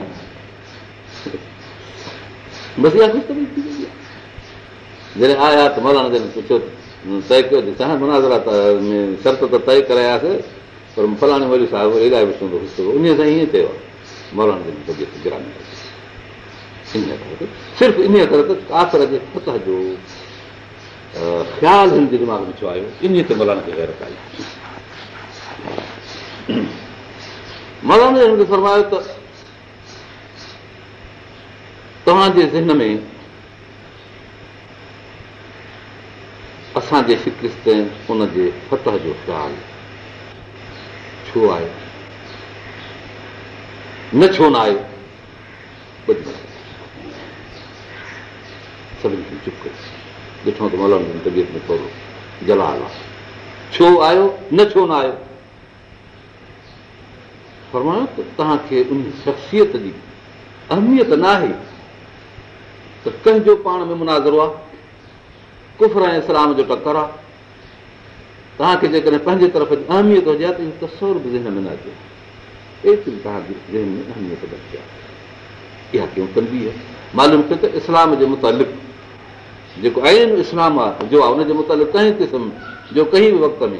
بس اها خوش جڏهن آيا ته مولانا جن پڇيو طئي ڪيو منازرا ته شرط ته طئي ڪراياسين پر فلاڻي مولي صاحب الاهي وجهندو خوش ڪبو. ان سان ائين چيو آهي مولانا صرف ان ڪري ته ڪاسر جي فتح جو خيال هن جي دماغ ۾ ڇو آيو ان تي مولانا کي گيرت آئي مولانا هن کي فرمايو ته توهان جي ذهن ۾ اسان جي شڪست ان جي فتح جو خيال ڇو آهي نه ڇو نه آهي سڀني کي چپ ڪيو ڏٺو ته مولانا جي طبيعت ۾ ٿورو جلال آهي ڇو آيو نه ڇو نه آيو فرمايو ته توهان کي ان شخصيت جي اهميت نه آهي ته ڪنهن جو پاڻ ۾ منازرو آهي ڪفر ۽ اسلام جو ٽڪر آهي توهان کي جيڪڏهن پنهنجي طرف جي اهميت هجي ته اهو تصور به ذهن ۾ نه اچي ايتري توهان جي ذهن ۾ اهميت بچي آهي اها ڪيون ڪندي آهي معلوم ٿئي ته اسلام جي متالق جيڪو آئن اسلام آهي جو آهي هن جي متالق ڪنهن قسم جو ڪنهن به وقت ۾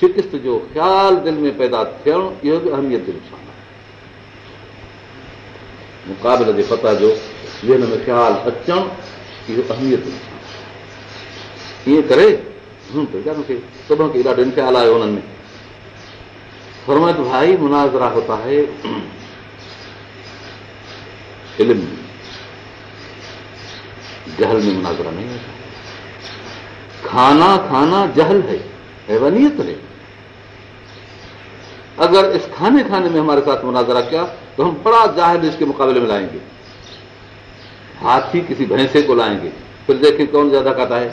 شڪست جو خيال دل ۾ پيدا ٿيڻ اهو به اهميت جو نقصان آهي. مقابلي جي فتح جو ذهن ۾ خيال اچڻ اهو اهميت ائين ڪري مون کي سڀ کي ڏاڍو خيال آيو هنن ۾. فرمت ڀائي منازرا هوتا هي علم जहल में मुनाज़रा नहीं होता। खाना खाना जहल है, हैवानियत है अगर इस खाने खाने में हमारे साथ मुनाजरा किया तो हम बड़ा ज़ाहिर इसके मुकाबले में लाएँगे। हाथी किसी भैंसे को लाएँगे, फिर देखें कौन ज़्यादा कहता है।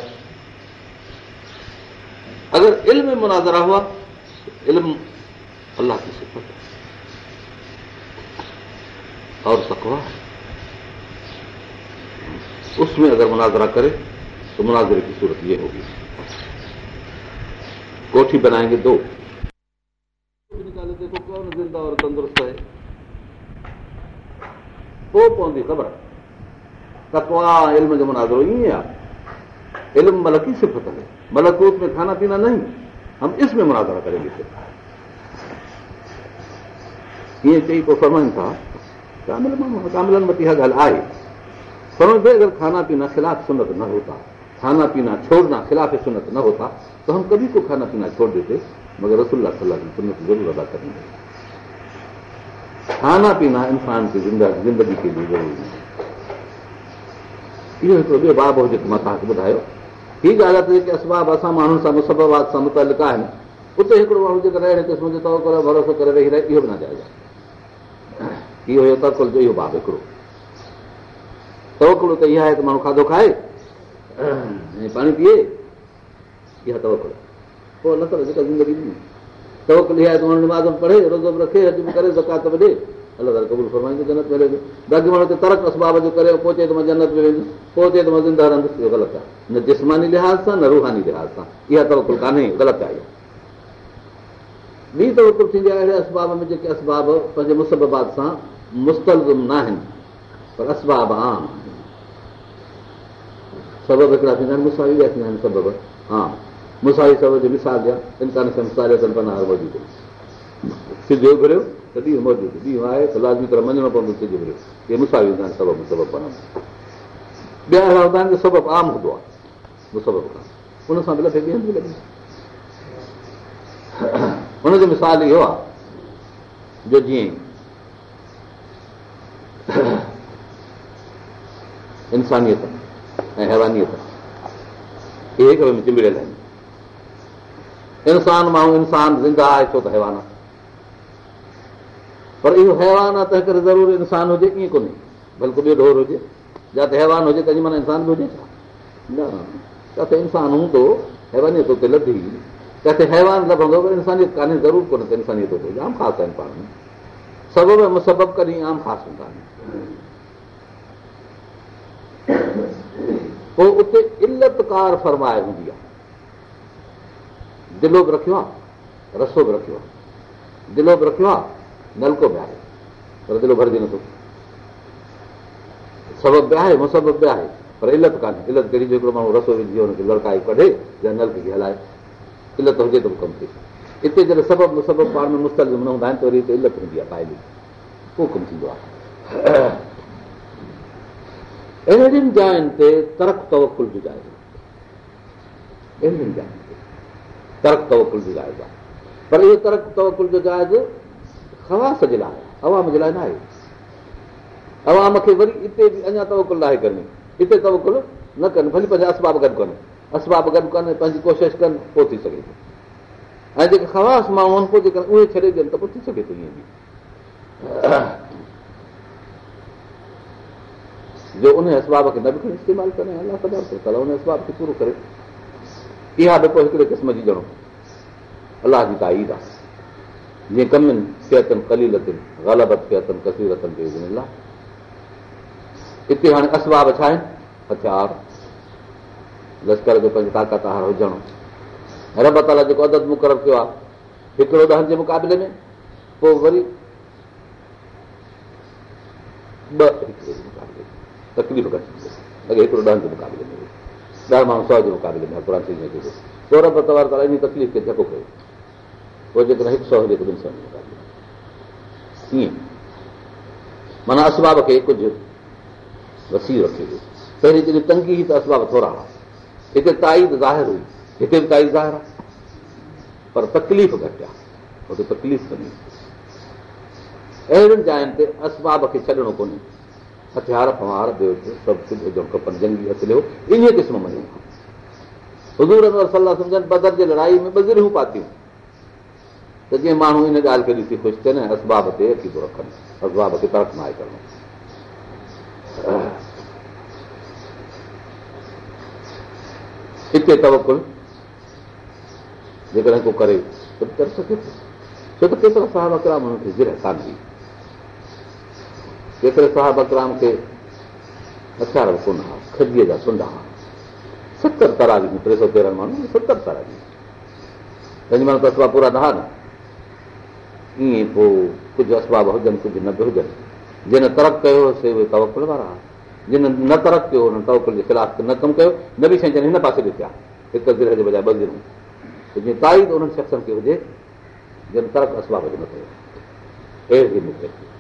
अगर इल्म में मुनाजरा हुआ तो इल्म अल्लाह की सिफत है। और तकवा उसमें अगर मुनाजरा करे तो मुनाजरे की सूरत ये होगी। कोठी बनाएंगे दो। निकाले देखो कौन जिंदा और तंदुरुस्त है पोइ पवंदी ख़बर। तकवा इल्म जो मुनाज़रो ईअं आहे इल्म मलकी सिफ़त है। मलकूत में खाना पीना मुनाज़रा करेंगे ईअं चई था माण्हू कामिलनि वटि इहा ॻाल्हि आहे فرمائن اگر کانا پينا خلاف سنت نه هوتا. کانا پينا ڇوڙنا خلاف سنت نه هوتا. تو هم ڪڀي ڪو کانا پينا ڇوڙ ديتي مگر رسلا کانا پينا انسان لئي ضروري اهو هڪڙو ٻيو باب هجي مان توهان کي ٻڌايو هيءَ ڳالهه آهي ته جيڪي اسباب اسان ماڻهن سان مسباد سان مطلق آهن اتي هڪڙو ماڻهو اهڙي قسم ڪري ويهي رهي اهو به نه جائز آهي اهو باب هڪڙو توڪل ته اها آهي ته ماڻهو کاڌو کائي ۽ پاڻي پيئي اها توڪل پوءِ نه ڪري جيڪا زندگي توڪل اها آهي ته ماڻهو نماز پڙهي روزو به رکي هج به ڪري زڪات به ڏي ماڻهو ته ترڪ اسباب جو ڪري پوءِ چئي ته مان جنت ۾ ويندس پوءِ چئي ته مان زنده رهندس اهو غلط آهي نه جسماني لحاظ سان نه روحاني لحاظ سان اها توڪل ڪانهي غلط آهي ٻي توڪل ٿيندي آهي اهڙي اسباب ۾ جيڪي اسباب پنهنجي مسباد سان مستلزم نه آهن پر اسباب عام سبب هڪڙا ٿيندا آهن مساوي جا ٿيندا آهن سبب ها مساوي سبب جو مثال ڏيان انڪان موجود سڌو گهريو ته ڏينهن موجود ڏينهن آهي ته لازمي طرح مڃڻو پوندو سج گهريو اهي مساوي هوندا آهن سبب سبب بنن ٻيا اهڙا هوندا آهن سبب عام هوندو آهي مسبب کان ان سان به لڳي ٻين به لڳي هن جو مثال اهو آهي جو جيئن انسانيت ۽ آهن انسان ماڻهو انسان زنده آهي ڇو ته حيوان آهي پر اهو حيوان آهي تنهن ڪري ضرور انسان هجي ائين ڪونهي بلڪه ٻيو ڍور هجي جتي حيوان هجي تنهنجي معنيٰ انسان به هجي ڇا نه ڪٿي انسان هوندو لڌي ڪٿي حيوان لڀندو پر انسانيت ڪانهي ضرور ڪونهي عام خاص آهن پاڻ ۾ سبب مسبب ڪڏهن عام خاص هوندا آهن پوءِ اتي التڪار فرمائي هوندي آهي دلو به رکيو آهي رسو به رکيو آهي دلو به رکيو آهي نلڪو به آهي پر دلو ڀرجي نٿو سبب به آهي مسب به آهي پر علت ڪانهي علت ڪهڙي جو هڪڙو ماڻهو رسو وجهي هن کي لڙڪائي ڪڍي يا نلڪي کي هلائي علت هجي ته به ڪم ٿئي هتي جڏهن سبب مسب پاڻ ۾ مستل نه هوندا آهن ته وري هتي علت هوندي آهي پائلي پوءِ ڪم ٿيندو آهي اهڙين جاين تي ترڪ توڪل جو جائز آهي پر اهو ترڪ توڪل جو جائز خواس جي لاءِ عوام جي لاءِ نه آهي عوام کي وري هتي به اڃا توڪل لاهي ڪرڻي هتي توڪل نه ڪن ڀلي پنهنجا اسباب گڏ ڪن اسباب گڏ ڪن پنهنجي ڪوشش ڪن پوءِ ٿي سگهي ٿو ۽ جيڪي خواس ماڻهو آهن پوءِ جيڪي اهي ڇڏي ڏين ته پوءِ ٿي سگهي ٿو ائين به جو ان اسباب کي نه به کڻي استعمال ڪري الله خبر ٿو ڪل ان اسباب کي پورو ڪري. اها به پوءِ هڪڙي قسم جي ڄڻو. الله جي تائيد آهي. جيئن ڪمن سهتن ڪليل غلبت سهتن ڪسيرتن جو هتي هاڻي اسباب ڇا آهن؟ هٿيار. لشڪر جو پنهنجو طاقت هار هجڻ. رب تالا جيڪو عدد مقرر ڪيو آهي هڪڙو ڏهن جي مقابلي ۾ پوءِ وري ٻه هڪڙي جي مقابلي ۾ تڪليف گهٽ اڳي هڪڙو ڏهن جي مقابلي ۾ ڏهه ماڻهو سؤ جي مقابلي ۾ ٿي وڃي پوءِ رب توار تالا ان تڪليف کي جهڪو ڪيو پوءِ جيڪڏهن هڪ سؤ هجي ته ٻن سؤ ائين معنيٰ اسباب کي ڪجهه وسي رکي ويو پهرين جڏهن تنگي هئي ته اسباب ٿورا هئا هتي تائيد ظاهر هئي هتي به تائيد ظاهر آهي پر تڪليف گهٽ آهي هتي تڪليف ڪني اهڙين جاين تي اسباب کي ڇڏڻو ڪونهي هٿيار فوار ٻيو سڀ ڪجهه هجڻ کپن جنگي اسليو ان قسم مڃون حضور صلاح سمجهن بدر جي لڙائي ۾ ٻه پاتيون ته جيئن ماڻهو ان ڳالهه کي ڏسي خوش ٿين اسباب تي اڪيدو رکن اسباب کي ترق ناهي ڪرڻ هتي توڪل جيڪڏهن ڪو ڪري ته ڪري. سگهي ٿو. ڇو ته ڪيترا صاحب اڪرام هن کي زر ڪانه هئي ڪيتري صاحب اڪرام کي هٿيار ڪونه هئا کجيءَ جا سنڊا هئا ستر تراجي ٽي سؤ تيرهن ماڻهو ستر تراجي پنهنجي ماڻهو ته اسباب پورا نه ها نه ائين پوءِ ڪجهه اسباب هجن ڪجهه نه به هجن جن ترق ڪيو سي اهي توڪل وارا جن نه ترق ڪيو هن توڪل جي خلاف نه ڪم ڪيو نه به شيءِ هن پاسي به ٿيا هڪ زر جي بجاءِ ٻه زرون ته جيئن تائيد انهن شخصن کي هجي جن ترق اسباب جو نه ڪيو اهڙي مون کي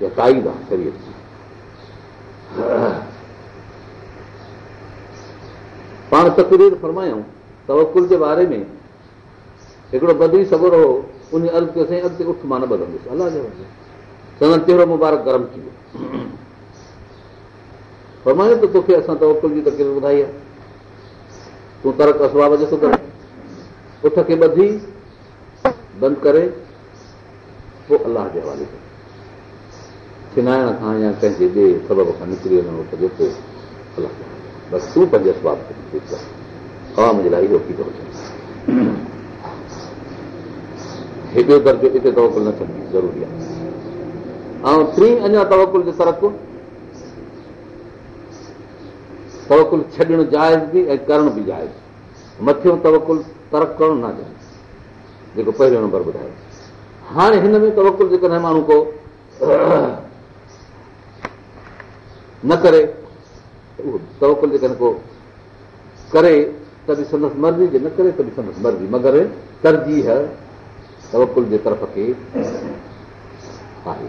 تائيد آهي شرير جي پاڻ تڪرير فرمايون توڪل جي باري ۾ هڪڙو بدري سگر هو ان عرض ڪيوسين اڳتي اٺ مان نه ٻڌندس الله جو چون چهرو مبارڪ گرم ٿي ويو فرمايو ته توکي اسان توڪل جي تڪرير ٻڌائي آهي تون ترڪ اسباب ڏسو ڪر اٺ کي ٻڌي بند ڪري پوءِ الله جي حوالي ڪر چنائڻ کان يا ڪنهن جي ٻئي سبب کان نڪري وڃڻو بس تون پنهنجي لاءِ اهو ٿي ٿو هيڏو درجو هتي توڪل نه ٿيڻ ضروري آهي ۽ ٽي اڃا توڪل ترق توڪل ڇڏڻ جائز به ۽ ڪرڻ به جائز مٿيو توڪل ترق ڪرڻ نه جائز جيڪو پهريون نمبر ٻڌايو. هاڻي هن ۾ توڪل جيڪڏهن ماڻهو ڪو نه ڪري توڪل جيڪڏهن ڪو ڪري ته به سندس مرضي جي نه ڪري ته به سندس مرضي مگر ترجيح توڪل جي طرف کي آهي.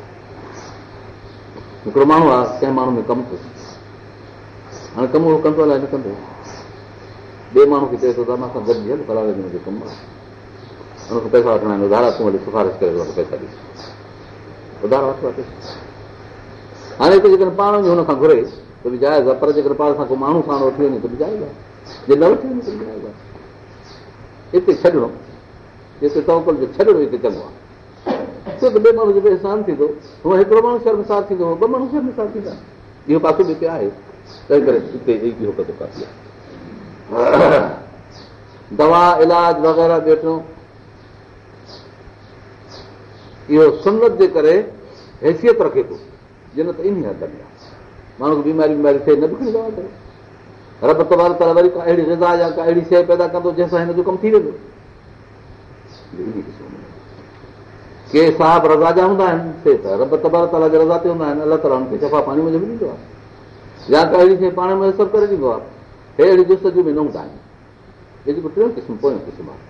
هڪڙو ماڻهو آهي ڪنهن ماڻهو ۾ ڪم ٿئي. هاڻي ڪم اهو ڪندو الائي نه ڪندو. ٻئي ماڻهو کي چئي ٿو ته مان سان گڏجي هل فلاڻي جو ڪم آهي. هن کي پئسا وٺڻا آهن اڌارا تون وري سفارش ڪري هاڻي هتي جيڪڏهن پاڻ وڃي هن کان گهري ته به جائز آهي پر جيڪڏهن پاڻ سان ڪو ماڻهو ساڻ وٺي وڃي ته به جائز آهي جي نه وٺي وڃي ته به جائز آهي هتي ڇڏڻو هتي توڪل جو ڇڏڻو هتي چڱو آهي. ٻئي ماڻهو احسان ٿيندو هڪڙو ماڻهو شرمسار ٿيندو ٻه ماڻهو شرمسار ٿيندا. اهو پاسو به هتي آهي. تنهن ڪري هتي اهو ڪدو آهي. دوا علاج وغيره ڏٺو اهو سنت جي ڪري حيثيت رکي ٿو جن ته ان آهي ماڻهو بيماري ٿئي نه به رب تبار ته وري ڪا اهڙي رضا يا ڪا اهڙي شيءِ پيدا ڪندو جنهن سان هن جو ڪم ٿي ويندو ڪي صاحب رضا جا هوندا آهن سي ته رب تبار تالا جي رضا تي هوندا آهن الله تالا هن کي جفا پاڻي ۾ يا ته اهڙي شيءِ پاڻ ۾ اثر ڪري ڏيندو آهي هي اهڙي جستجو ۾ نه هوندا آهن ٽيون قسم پويون قسم آهي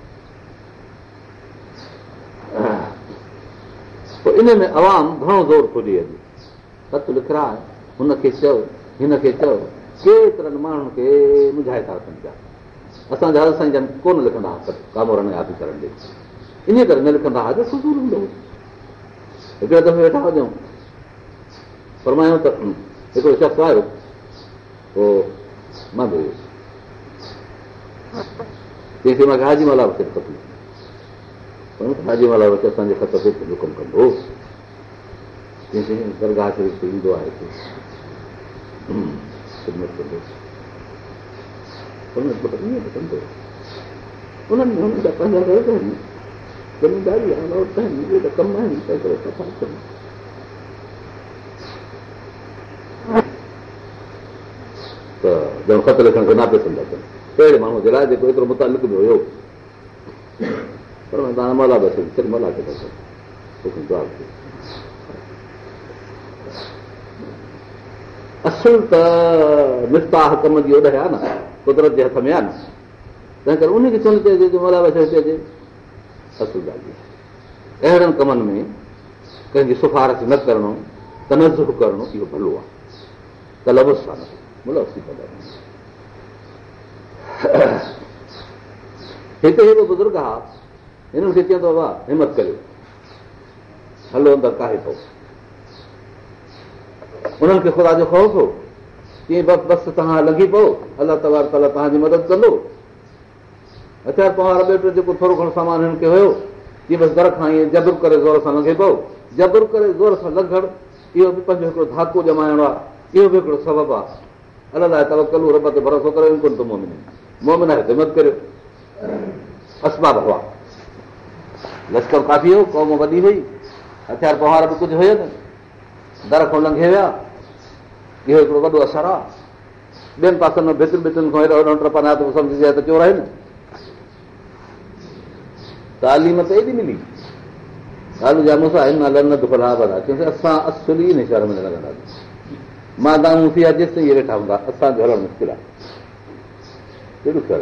ان ۾ عوام گهڻو زور ٿو ڏئي اڄ خط لکائي هن کي چئو هن کي چئو ڪيترن ماڻهن کي مجهائي ٿا رکن پيا. اسان جا جن ڪونه لکندا هئا ڪامورن آفيسرن ڏي ان ڪري نه لکندا هئا ته سسور هوندو هڪڙي دفعي ويٺا هجئون فرمايون ته هڪڙو شخص آيو. پوءِ مان به ڪنهن کي مون کي هاجي مالا وٽ کپي. هاجي مالا وٽ اسان جي خط تي حڪم ڪندو درگاهه تي ايندو آهي خدمت ڪندو ڪندو انهن ۾ هنن جا پنهنجا گهر آهن زمينداري آهي عورت آهن اهي ته ڪم آهن تنهن ڪري صفا ڪن ته ڄڻ خط لکڻ کي نه سمجهان ڪن اهڙي ماڻهو جي لاءِ جيڪو ايترو توهان ملا کي اصل ته مفتاهه ڪم جي اوڏ آهي نه قدرت جي هٿ ۾ آهي نه. تنهن ڪري ان کي ڇو چئجي اصل ڳالهه اهڙن ڪمن ۾ ڪنهن جي سفارش نه ڪرڻو تنزب ڪرڻو اهو ڀلو آهي. ته آهي هتي هيڏو بزرگ آهي هنن کي چوندو آهي همت ڪريو. هلو اندر ڪاهي پوءِ انهن کي خدا جو خوف هو. ڪيئن بس توهان لڳي پئو. الله تبار تالا توهان جي مدد ڪندو. هٿيار پوار جيڪو ٿورو گهڻو سامان هنن کي هيو تيئن بس گهر کان ائين جبر ڪري زور سان لڳي پيو جبر ڪري زور سان لڳڻ اهو به پنهنجو هڪڙو ڌاڪو ڄمائڻو آهي اهو به هڪڙو سبب آهي الله لاءِ توڪلو رب تي ڀروسو ڪري ڪونه ٿو مومن. مومن همت ڪريو. اسباب هئا لشڪر ڪافي هو قوم وڏي هئي. هٿيار پوار به ڪجهه هين در کان لنگهي ويا اهو هڪڙو وڏو اثر آهي ٻين پاسن ۾ ڀتر ڀتن کان هيڏو ٽپن ته سمجهجي ته چور آهن تعليم ته ايڏي ملي ڳالهه جا مون سان آهن اسان اصلي نه شهر ۾ نه لڳنداسين مان دامو ٿي آهي جيس تائين اهي ويٺا هوندا اسان جو هلڻ مشڪل آهي ڪهڙو خيال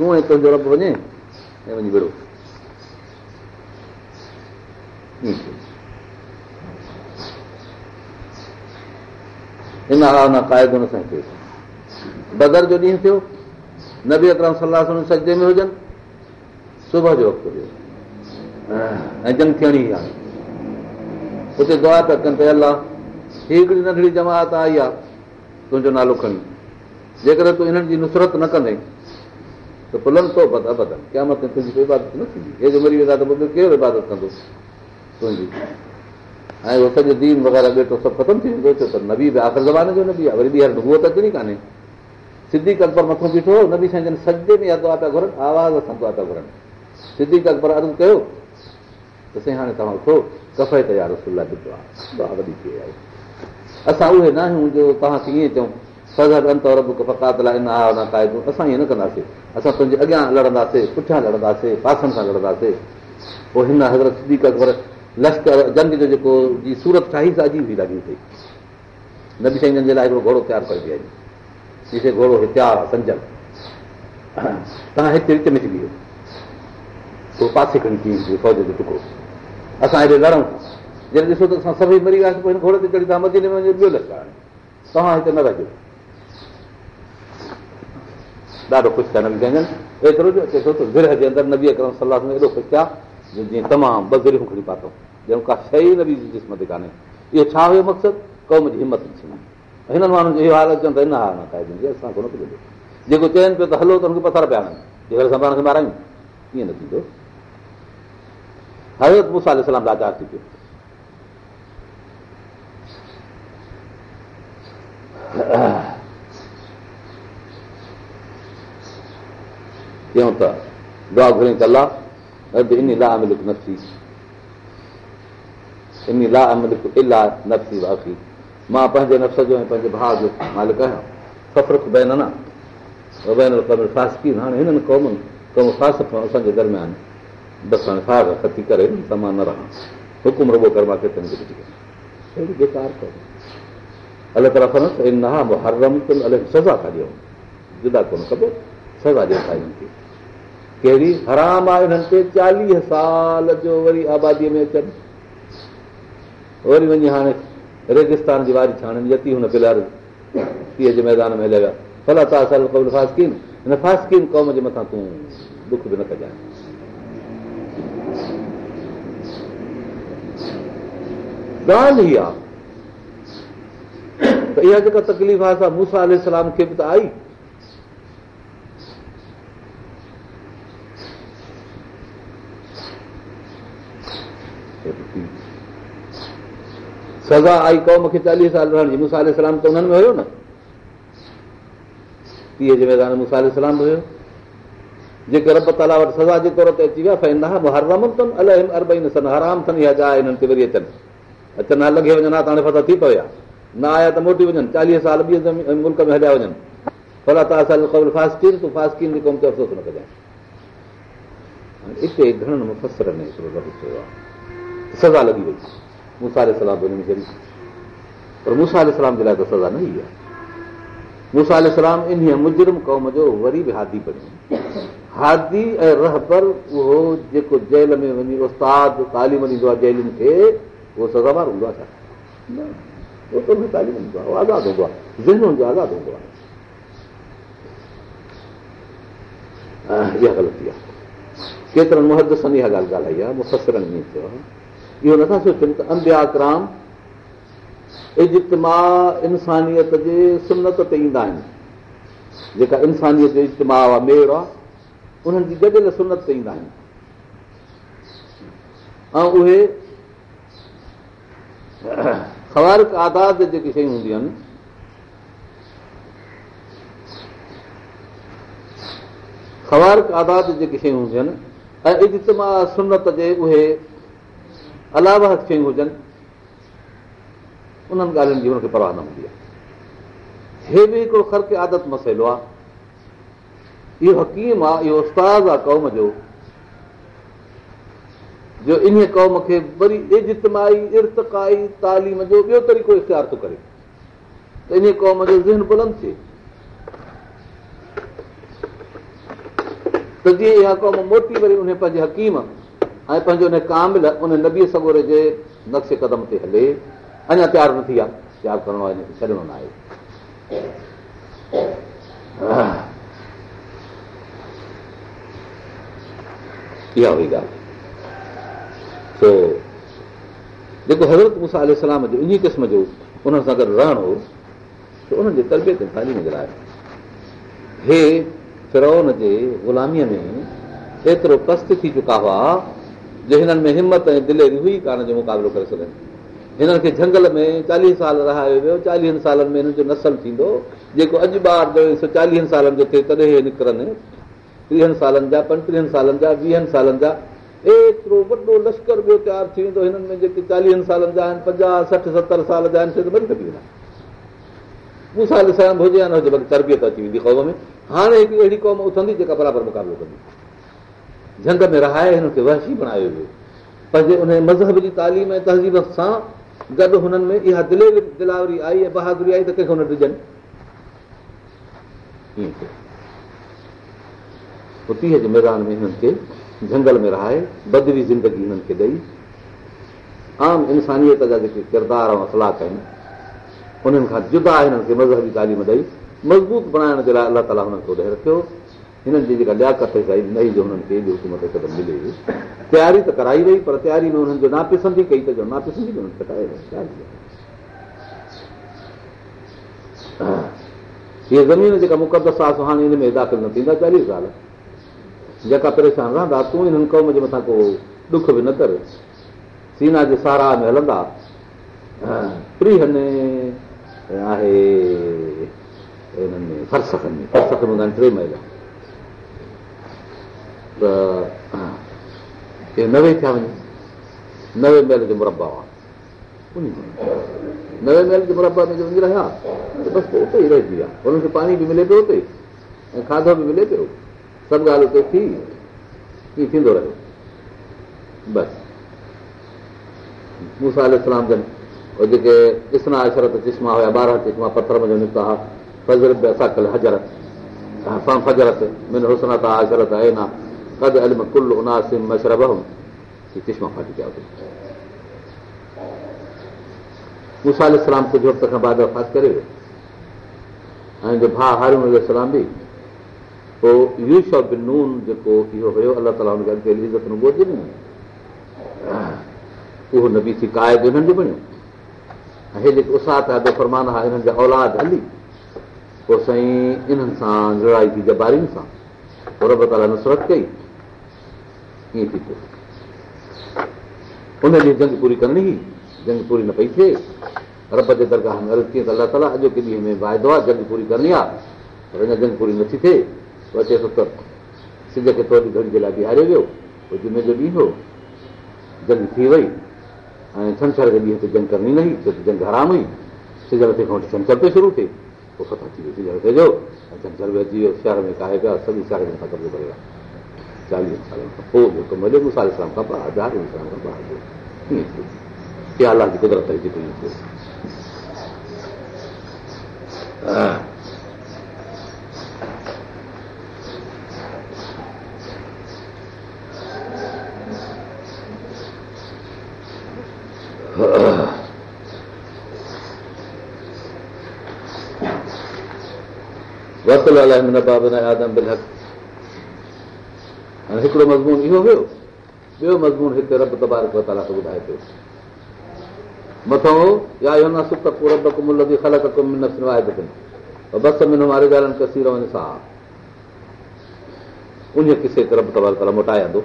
تون ۽ تنهنجو رب وڃي ۽ وڃي وڙو ان قاعدو نه سائين بدر جو ڏينهن ٿيو نبي اڪرم صلاح سڄي ۾ هجن صبح جو وقت هيو ۽ جنگ ٿيڻي آهي هتي دعا پيا ڪن پيا الله هي هڪڙي ننڍڙي جماعت آئي آهي تنهنجو نالو کڻي جيڪڏهن تون انهن جي نصرت نه ڪندي ته ڪيا مت تنهنجي ڪوئي عبادت نه ٿيندي هي جو مري ويندا ته ڪهڙو عبادت ڪندو تنهنجي ۽ اهو سڄو دين وغيره بيٽو سڀ ختم ٿي ويندو ڇو ته نبي به آخر زماني جو نبي آهي وري ٻيهر اهو ته اچڻي ڪانهي سڌي اڪبر مٿو بيٺو نبي سائين جن سڄي ۾ دعا پيا گهرن آواز سان دعا پيا گهرن سڌي اڪبر عرض ڪيو ته سائين هاڻي توهان اٿو ڪفي تي يار ٿي اسان اهي نه آهيون جو توهان کي ائين چئون نه اسان ائين نه ڪنداسين اسان تنهنجي اڳيان لڙنداسين پٺيان لڙنداسين پاسن سان لڙنداسين پوءِ هن حضرت سڌي اڪبر لشڪر جنگ جو جيڪو جي سورت ٺاهي سان عجيب به لڳي پئي نبي سائين جي لاءِ هڪڙو گهوڙو تيار ڏيائي جتي گهوڙو تيار آهي سنجل توهان هتي وچ ۾ ٿي ويو پوءِ پاسي کڻي ٿي فوج جو ٽڪڙو اسان هيڏي لڙون جڏهن ڏسو ته اسان سڀئي مري وياسين پوءِ هن گهوڙي تي چڙهي توهان مديني ۾ وڃو ٻيو لشڪر توهان هتي نه رهجو ڏاڍو خوش ٿيا نبي جن ايترو جو اچي ٿو ته گرهه جي اندر نبي اڪرم صلاح ۾ ايڏو خوش ٿيا جو جيئن تمام ٻه گريون کڻي پاتو ڄڻ ڪا شيءِ نبي جي جسم تي ڪانهي اهو ڇا هيو مقصد قوم جي همت هنن ماڻهن جو اهو حال اچن ته ان ها نه ڪائدي اسان ڪونه ٿو جيڪو چون پيو ته هلو ته هن کي پٿر پيا جيڪر اسان پاڻ کي مارايون ائين نه ٿيندو حضرت مون سان سلام لاچار ٿي پيو ٽيون ته دعا گهري ته الله ان لا املڪ نفي ان لا وافي مان پنهنجي نفس جو ۽ پنهنجي ڀاءُ جو مالڪ آهيان نه اسان جي درميان ڪري نه نه سزا ٿا ڏيون جدا ڪونه ڪبو سزا ڏيو ٿا کي ڪهڙي حرام آهي هنن تي؟ چاليهه سال جو وري آباديءَ ۾ اچن. وري وڃي هاڻي ريگستان جي واري ڇاڻن يتي هن في الحال تيءَ جي ميدان ۾ هليا ويا ڦلا اصل قوم فاسڪين. هن فاسڪين قوم جي مٿان تون دک به نه ڪجائي ته اها جيڪا تڪليف آهي اسان مون سان اسلام کي به ته آئي. سزا آئي قوم کي چاليهه سال رهڻ جي. موسيٰ سلام ته انهن ۾ هيو نه؟ تيءَ جي ميدان موسيٰ سلام هيو. جيڪي رب تالا وٽ سزا جي طور تي اچي ويا اٿن اربئي نه سن حرام اٿن اها جاءِ هنن تي وري اچن. اچن ها لڳي وڃن ها ته هاڻي فتا ٿي پوي نه آيا ته موٽي وڃن چاليهه سال ٻي ملڪ ۾ هليا وڃن. ڀلا ته اسان فاسڪين تون فاسڪين جي قوم تي افسوس نه ڪجانءِ. هتي گهڻن مفسرن هڪڙو لفظ چيو آهي सज़ा लॻी वई मूसा सलाम पर मूसा सलाम जे लाइ त सज़ा न ई आहे मूसा सलाम इन मुजरिम क़ौम जो वरी बि हादी बणियो हादी ऐं रहबर उहो जेको जेल में वञी, उस्ताद तालीम ॾींदो आहे जेलुनि खे उहो सज़ावार हूंदो आहे छा? तालीम ॾींदो आहे आज़ादु हूंदो आहे। ज़हन जो आज़ादु हूंदो आहे। इहा ग़लती आहे। केतिरनि मुहदसनि इहा ॻाल्हि ॻाल्हाई आहे मुफ़सरनि में चयो اهو نٿا سوچن ته امبياڪرام اجتما انسانيت جي سنت تي ايندا آهن. جيڪا انسانيت جو اجتما مير آهي انهن جي گڏيل سنت تي ايندا آهن. ۽ اهي خوارڪ آداد جيڪي شيون هونديون آهن خوارڪ آداد جيڪي شيون هونديون آهن ۽ اجتما سنت جي اهي علاوه شيون هجن انهن ڳالهين جي هن کي پرواهه نه هوندي آهي هي به هڪڙو خرڪ عادت مسئلو آهي اهو حڪيم آهي اهو استاد آهي قوم جو جو ان قوم کي وري اجتماهي ارتڪائي تعليم جو ٻيو طريقو اختيار ٿو ڪري ته ان قوم جو ذهن بلند ٿئي ته جيئن اها قوم موٽي وري ان پنهنجي حڪيم ۽ پنهنجو ان ڪامل ان نبيءَ سگوري جي نڪشي قدم تي هلي. اڃا تيار نه ٿي آهي. تيار ڪرڻو آهي ڇڏڻو نه آهي. اها هئي ڳالهه. سو جيڪو حضرت مسا جو ان قسم جو انهن سان گڏ رهڻو هو ته انهن جي تربيت تعليم جي لاءِ هي فرون جي غلاميءَ ۾ ايترو قسط ٿي چڪا هئا جو هنن ۾ همت ۽ دليري هئي ڪانه جو مقابلو ڪري سگهن. هنن کي جهنگل ۾ چاليهه سال رهايو ويو چاليهن سالن ۾ هنن جو نسل ٿيندو. جيڪو اڄ ٻار جو چاليهن سالن جو ٿئي تڏهن هي نڪرن. ٽيهن سالن جا پنٽيهن سالن جا ويهن سالن جا. ايترو وڏو لشڪر ٻيو تيار ٿي ويندو هنن ۾ جيڪي چاليهن سالن جا آهن پنجاهه سٺ ستر سال جا آهن ته ڪڍي ويندا. مون سال هجي ڀلي تربيت اچي ويندي قوم ۾. هاڻي هڪڙي اهڙي قوم اٿندي جيڪا برابر مقابلو ڪندي جهنگ ۾ رهائي هن کي وحشي بڻايو ويو پنهنجي ان مذهب جي تعليم ۽ تهذيب سان گڏ هنن ۾ اها دلي دلاوري آئي ۽ بهادري آئي ته ڪنهن کي هن ڏجن ٽيهه جي ميدان ۾ هنن کي جهنگل ۾ رهائي بدوي زندگي هنن کي ڏيئي عام انسانيت جا جيڪي ڪردار ۽ اخلاڪ آهن انهن کان جدا هنن کي مذهبي تعليم ڏيئي مضبوط بڻائڻ جي لاءِ الله تالا هنن کي ڏي رکيو هنن جي جيڪا لياڪت نئي جو هنن کي حڪومت قدم ملي تياري ته ڪرائي وئي پر تياري ۾ هنن جو ناپسندي ڪئي ته ناپسندي اهي زمين جيڪا مقدس آهي هاڻي هن ۾ داخل نه ٿيندا چاليهه سال جيڪا پريشان رهندا تون هنن قوم جي مٿان ڪو ڏک به نه ڪر سينا جي سهارا ۾ هلندا پرهني آهي هنن ۾ ٽي مهل ته نوي ٿيا وڃي نوي مهل جو مربا هئا نوي مهل جي مربا ۾ وڃي رهيا ته بس پوءِ اتي ئي رهجي ويا هنن کي پاڻي به ملي پيو اتي ۽ کاڌو به ملي پيو سڀ ڳالهه اتي ٿيندو رهيو بس موسيٰ اسلام جن جيڪي ڏسڻا عشرت چشما هئا ٻارهن چشما پٿر ۾ نڪتا هئا فزر به اسان فجرت من هسنت عشرت آهي نه اسلام ڪجهه وقت کان بعد وفات ڪري ويو ۽ جو ڀاءُ هارون اسلام به پوءِ يوش بن نون جيڪو اهو هيو الله تالا هن کي اڳتي عزت نه ٻڌو اهو ڪائد هنن جو بڻيو هي جيڪي اسات آهي هنن جا اولاد هلي پوءِ سائين انهن سان لڙائي ٿي جبارين سان رب تالا نصرت ڪئي ائين ٿي پيو ان ڏينهن جنگ پوري ڪرڻي هئي جنگ پوري نه پئي ٿئي رب جي درگاهه ۾ عرض ڪيئن ته الله تالا اڄوڪي ڏينهن ۾ واعدو آهي جنگ پوري ڪرڻي آهي پر اڃا جنگ پوري نٿي ٿئي پوءِ اچي ٿو ته سج کي ٿوري گهڙي جي لاءِ بيهاريو ويو پوءِ جمعي جو ڏينهن هو جنگ ٿي وئي ۽ ڇنڇر جي ڏينهن تي جنگ ڪرڻي نه هئي ڇو ته جنگ حرام هئي سج کان وٺي ڇنڇر تي شروع ٿئي پوءِ فتا ٿي وئي سج ٿئي جو ۽ ڇنڇر به اچي ويو شهر ۾۾ ختم ڪري ويا چاليهه سالن کان پوءِ جيڪو مزو اسلام کان هزار جي قدرت جيڪو ائين ٿيو هڪڙو مضمون اهو هيو ٻيو مضمون هتي رب تبارڪ تالا کي ٻڌائي پيو. مٿو ڪسي رب تبار تالا موٽائيندو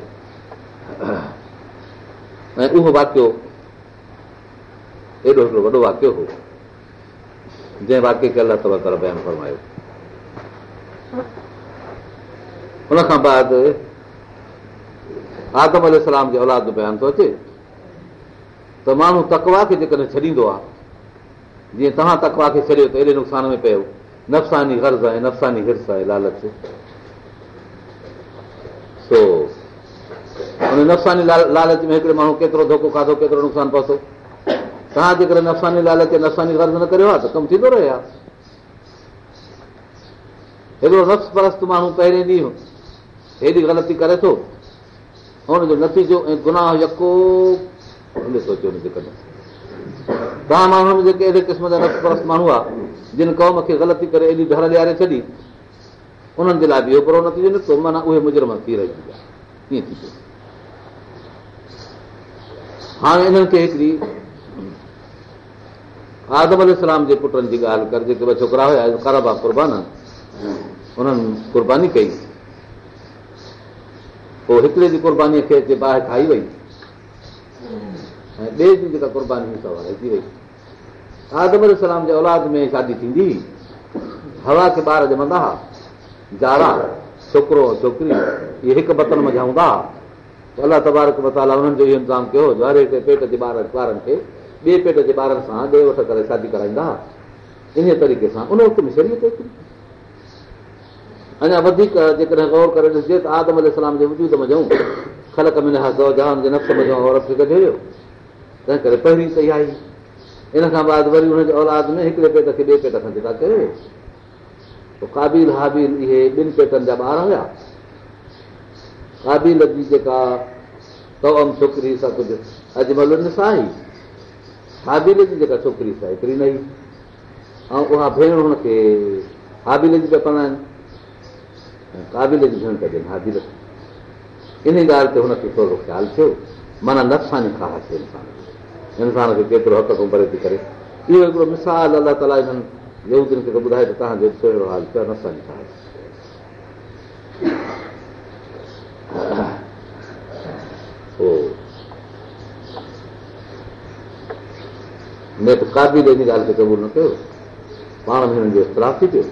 ۽ اهو واڪيو ايڏو هڪڙو وڏو واڪيو هو جنهن واڪيه کي الله تبار تالا بيان فرمايو. هن کان بعد آدم الارم جي اولاد جو بيان ٿو اچي. ته ماڻهو تڪوا کي جيڪڏهن ڇڏيندو آهي جيئن توهان تڪوا کي ڇڏيو ته ايڏي نقصان ۾ پيو. نفساني گرز آهي نفساني حرص آهي لالچ. سو هن نفساني لالچ ۾ هڪڙي ماڻهو ڪيترو ڌوکو کاڌو ڪيترو نقصان پهتو. توهان جيڪڏهن نفساني لالچ نفساني گرز نه ڪريو آهي ته ڪم ٿيندو رهي ها هڪڙو نفس پرست ماڻهو پهرين ڏينهن هيڏي غلطي ڪري ٿو هن جو نتيجو ۽ گناهه يڪو سوچيو توهان ماڻهن ۾ جيڪي اهڙي قسم جا نفس پرست ماڻهو آهي جن قوم کي غلطي ڪري ايڏي ڌر ڏياري ڇڏي انهن جي لاءِ به اهو برو نتيجو نڪتو معنيٰ اهي مجرم ٿي رهي ڪيئن ٿي پيو. هاڻي انهن کي هڪڙي آدم الارم جي پٽن جي ڳالهه ڪر جيڪي ٻه ڇوڪرا هئا ڪاربا قربان انهن ڪرباني ڪئي پوءِ هڪڙي جي ڪربانيءَ کي باهه کائي وئي. ۽ ٻئي جي جيڪا ڪرباني وئي. آدم الارم جي اولاد ۾ شادي ٿيندي. هوا کي ٻار ڄمندا هئا جاڙا ڇوڪرو ڇوڪري اهي هڪ بتن ۾ هوندا هئا الله تبارڪ متالا هنن جو اهو انتظام ڪيو هر هڪ پيٽ جي ٻار ٻارن کي ٻئي پيٽ جي ٻارن سان ڏي وٺ ڪري شادي ڪرائيندا هئا ان طريقي سان. ان وقت ۾ شرير اڃا وڌيڪ جيڪڏهن گور ڪري ڏسجي ته آدم الارم جي وجود ۾ جئون خلق ۾ جهان جي نفس ۾ عورت کي ڪڍيو تنهن ڪري پهرين صحيح آئي ان کان بعد وري هن جي اولاد ۾ هڪڙي پيٽ کي ٻئي پيٽ کان جيڪا ڪيو پوءِ ڪابل هابل اهي ٻن پيٽن جا ٻار هئا. ڪابل جي جيڪا توم ڇوڪري سان ڪجهه اجمل نسا آئي هابل جي جيڪا ڇوڪري سان هڪڙي نه ۽ اها ڀيڻ هن کي هابل جي پيا پڙهندا آهن قابل جي ڪڏهن هابل ان ڳالهه تي هن کي ٿورو خيال ٿيو معنيٰ نفساني کاهه ٿئي انسان. انسان کي ڪيترو حق کان ڀري ٿي ڪري. اهو هڪڙو مثال الله تالا هنن يودين کي ٻڌائي ته توهان جو ڪهڙو حال نفساني کاهه نه ته قابل ان ڳالهه کي قبول نه ڪيو. پاڻ ۾ هنن جو اختلاف ٿي پيو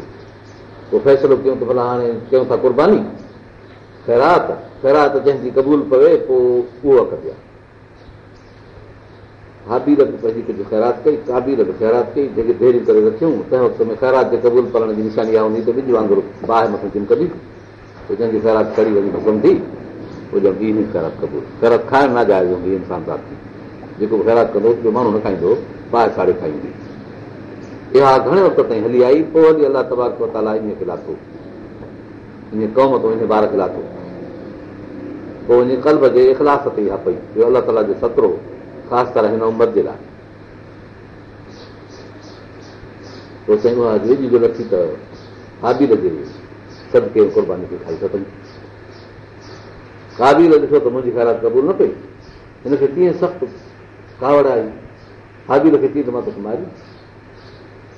پوءِ فيصلو ڪيون ته ڀلا هاڻي ڪيون ٿا ڪرباني خيرات خيرات جنهن جي قبول پوي پوءِ اهو آهي هابيل به پنهنجي ڪجهه خيرات ڪئي ڪابيل به خيرات ڪئي جيڪي ديريون ڪري رکيون تنهن وقت ۾ خيرات جي قبول ڪرڻ جي نشاني آهي هوندي ته ٻج وانگر باهه مٿان چمڪندي پوءِ جنهن جي خيرات کڙي وڃي ٿي پوءِ ئي خيرات قبول خيرات کائڻ نه جائز هوندي انسان ساٿي جيڪو خيرات ڪندو ماڻهو نه کائيندو باهه ساڙي کائيندي اها گهڻي وقت تائين هلي آئي؟ پوءِ وري لاٿو. ان قوم ان ٻار کي لاٿو. پوءِ وڃي ڪلب جي اخلاص تي اها پئي. اهو الله تالا جو سترو خاص طرح هن عمر جي لاءِ. چئي اها ويجهي جو لٿي ته ڪابل جي صدقي قرباني کي کائي سگهن. ڪابل ڏٺو ته منهنجي خيرات قبول نه پئي. هن کي ڪيئن سخت ڪاوڙ آئي. هابل کي ٿي ته مان توکي ماري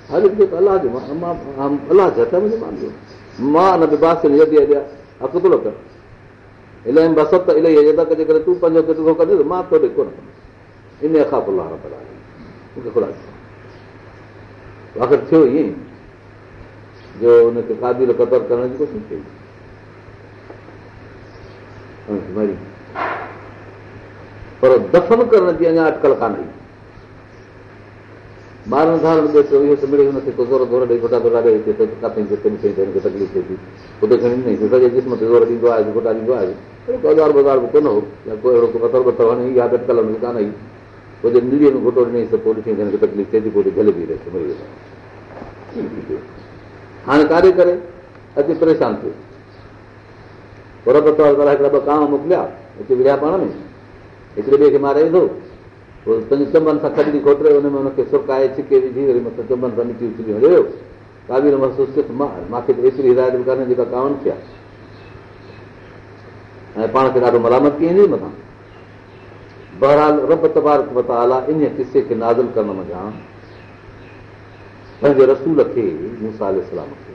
مان جو مان الاهي ڪري تون پنهنجو ڪندي ته مان توڙي ڪونه ڪندم ان کان پوءِ مون کي ٿيو ائين جو هن کي ڪابل قدر ڪرڻ جي ڪوشش ڪئي پر دفن ڪرڻ جي اڃا اٽڪل ڪانه هئي ٻارهن سال ۾ ڏسو اهو ته مڙي هن کي ڪو زور زور ڏيئي گهوٽا گهوٽا ڏيئي ڪٿي هن کي تڪليف ٿئي ٿي هتي کڻي ڏنئي سڄي جسم تي زور ڏيندو آهي گهوٽا ڏيندو آهي بازار بازار به ڪونه هو يا ڪوئي اهڙو پٿر وٿر وڃي اها اٽڪل هن کي ڪانه آئي پوءِ جي نيليءَ ۾ گهوٽو ڏنئي ته پوءِ ڏٺي هن کي تڪليف ٿئي ٿي پوءِ جهلي به رهي هاڻي ڪاڏي ڪري اچي پريشان ٿيو پر هڪڙا ٻه ڪانو موڪليا هتي وڙهيا پاڻ ۾ هڪڙي ٻئي کي ماري ايندو پنهنجي چمبن سان کڏي کوٽري هن ۾ هن کي سڪائي ڇڪي وجهي وري مٿان چمبن سان اڇلي هليو ڪابير محسوس مان مون کي ته ايتري هدايت به ڪانهي جيڪا ڪاون ٿيا ۽ پاڻ کي ڏاڍو ملامت ڪئي ايندي مٿان بهرحال رب تبارڪ متالا ان ڪسي کي نازل ڪرڻ مزا پنهنجي رسول کي موسيٰ اسلام کي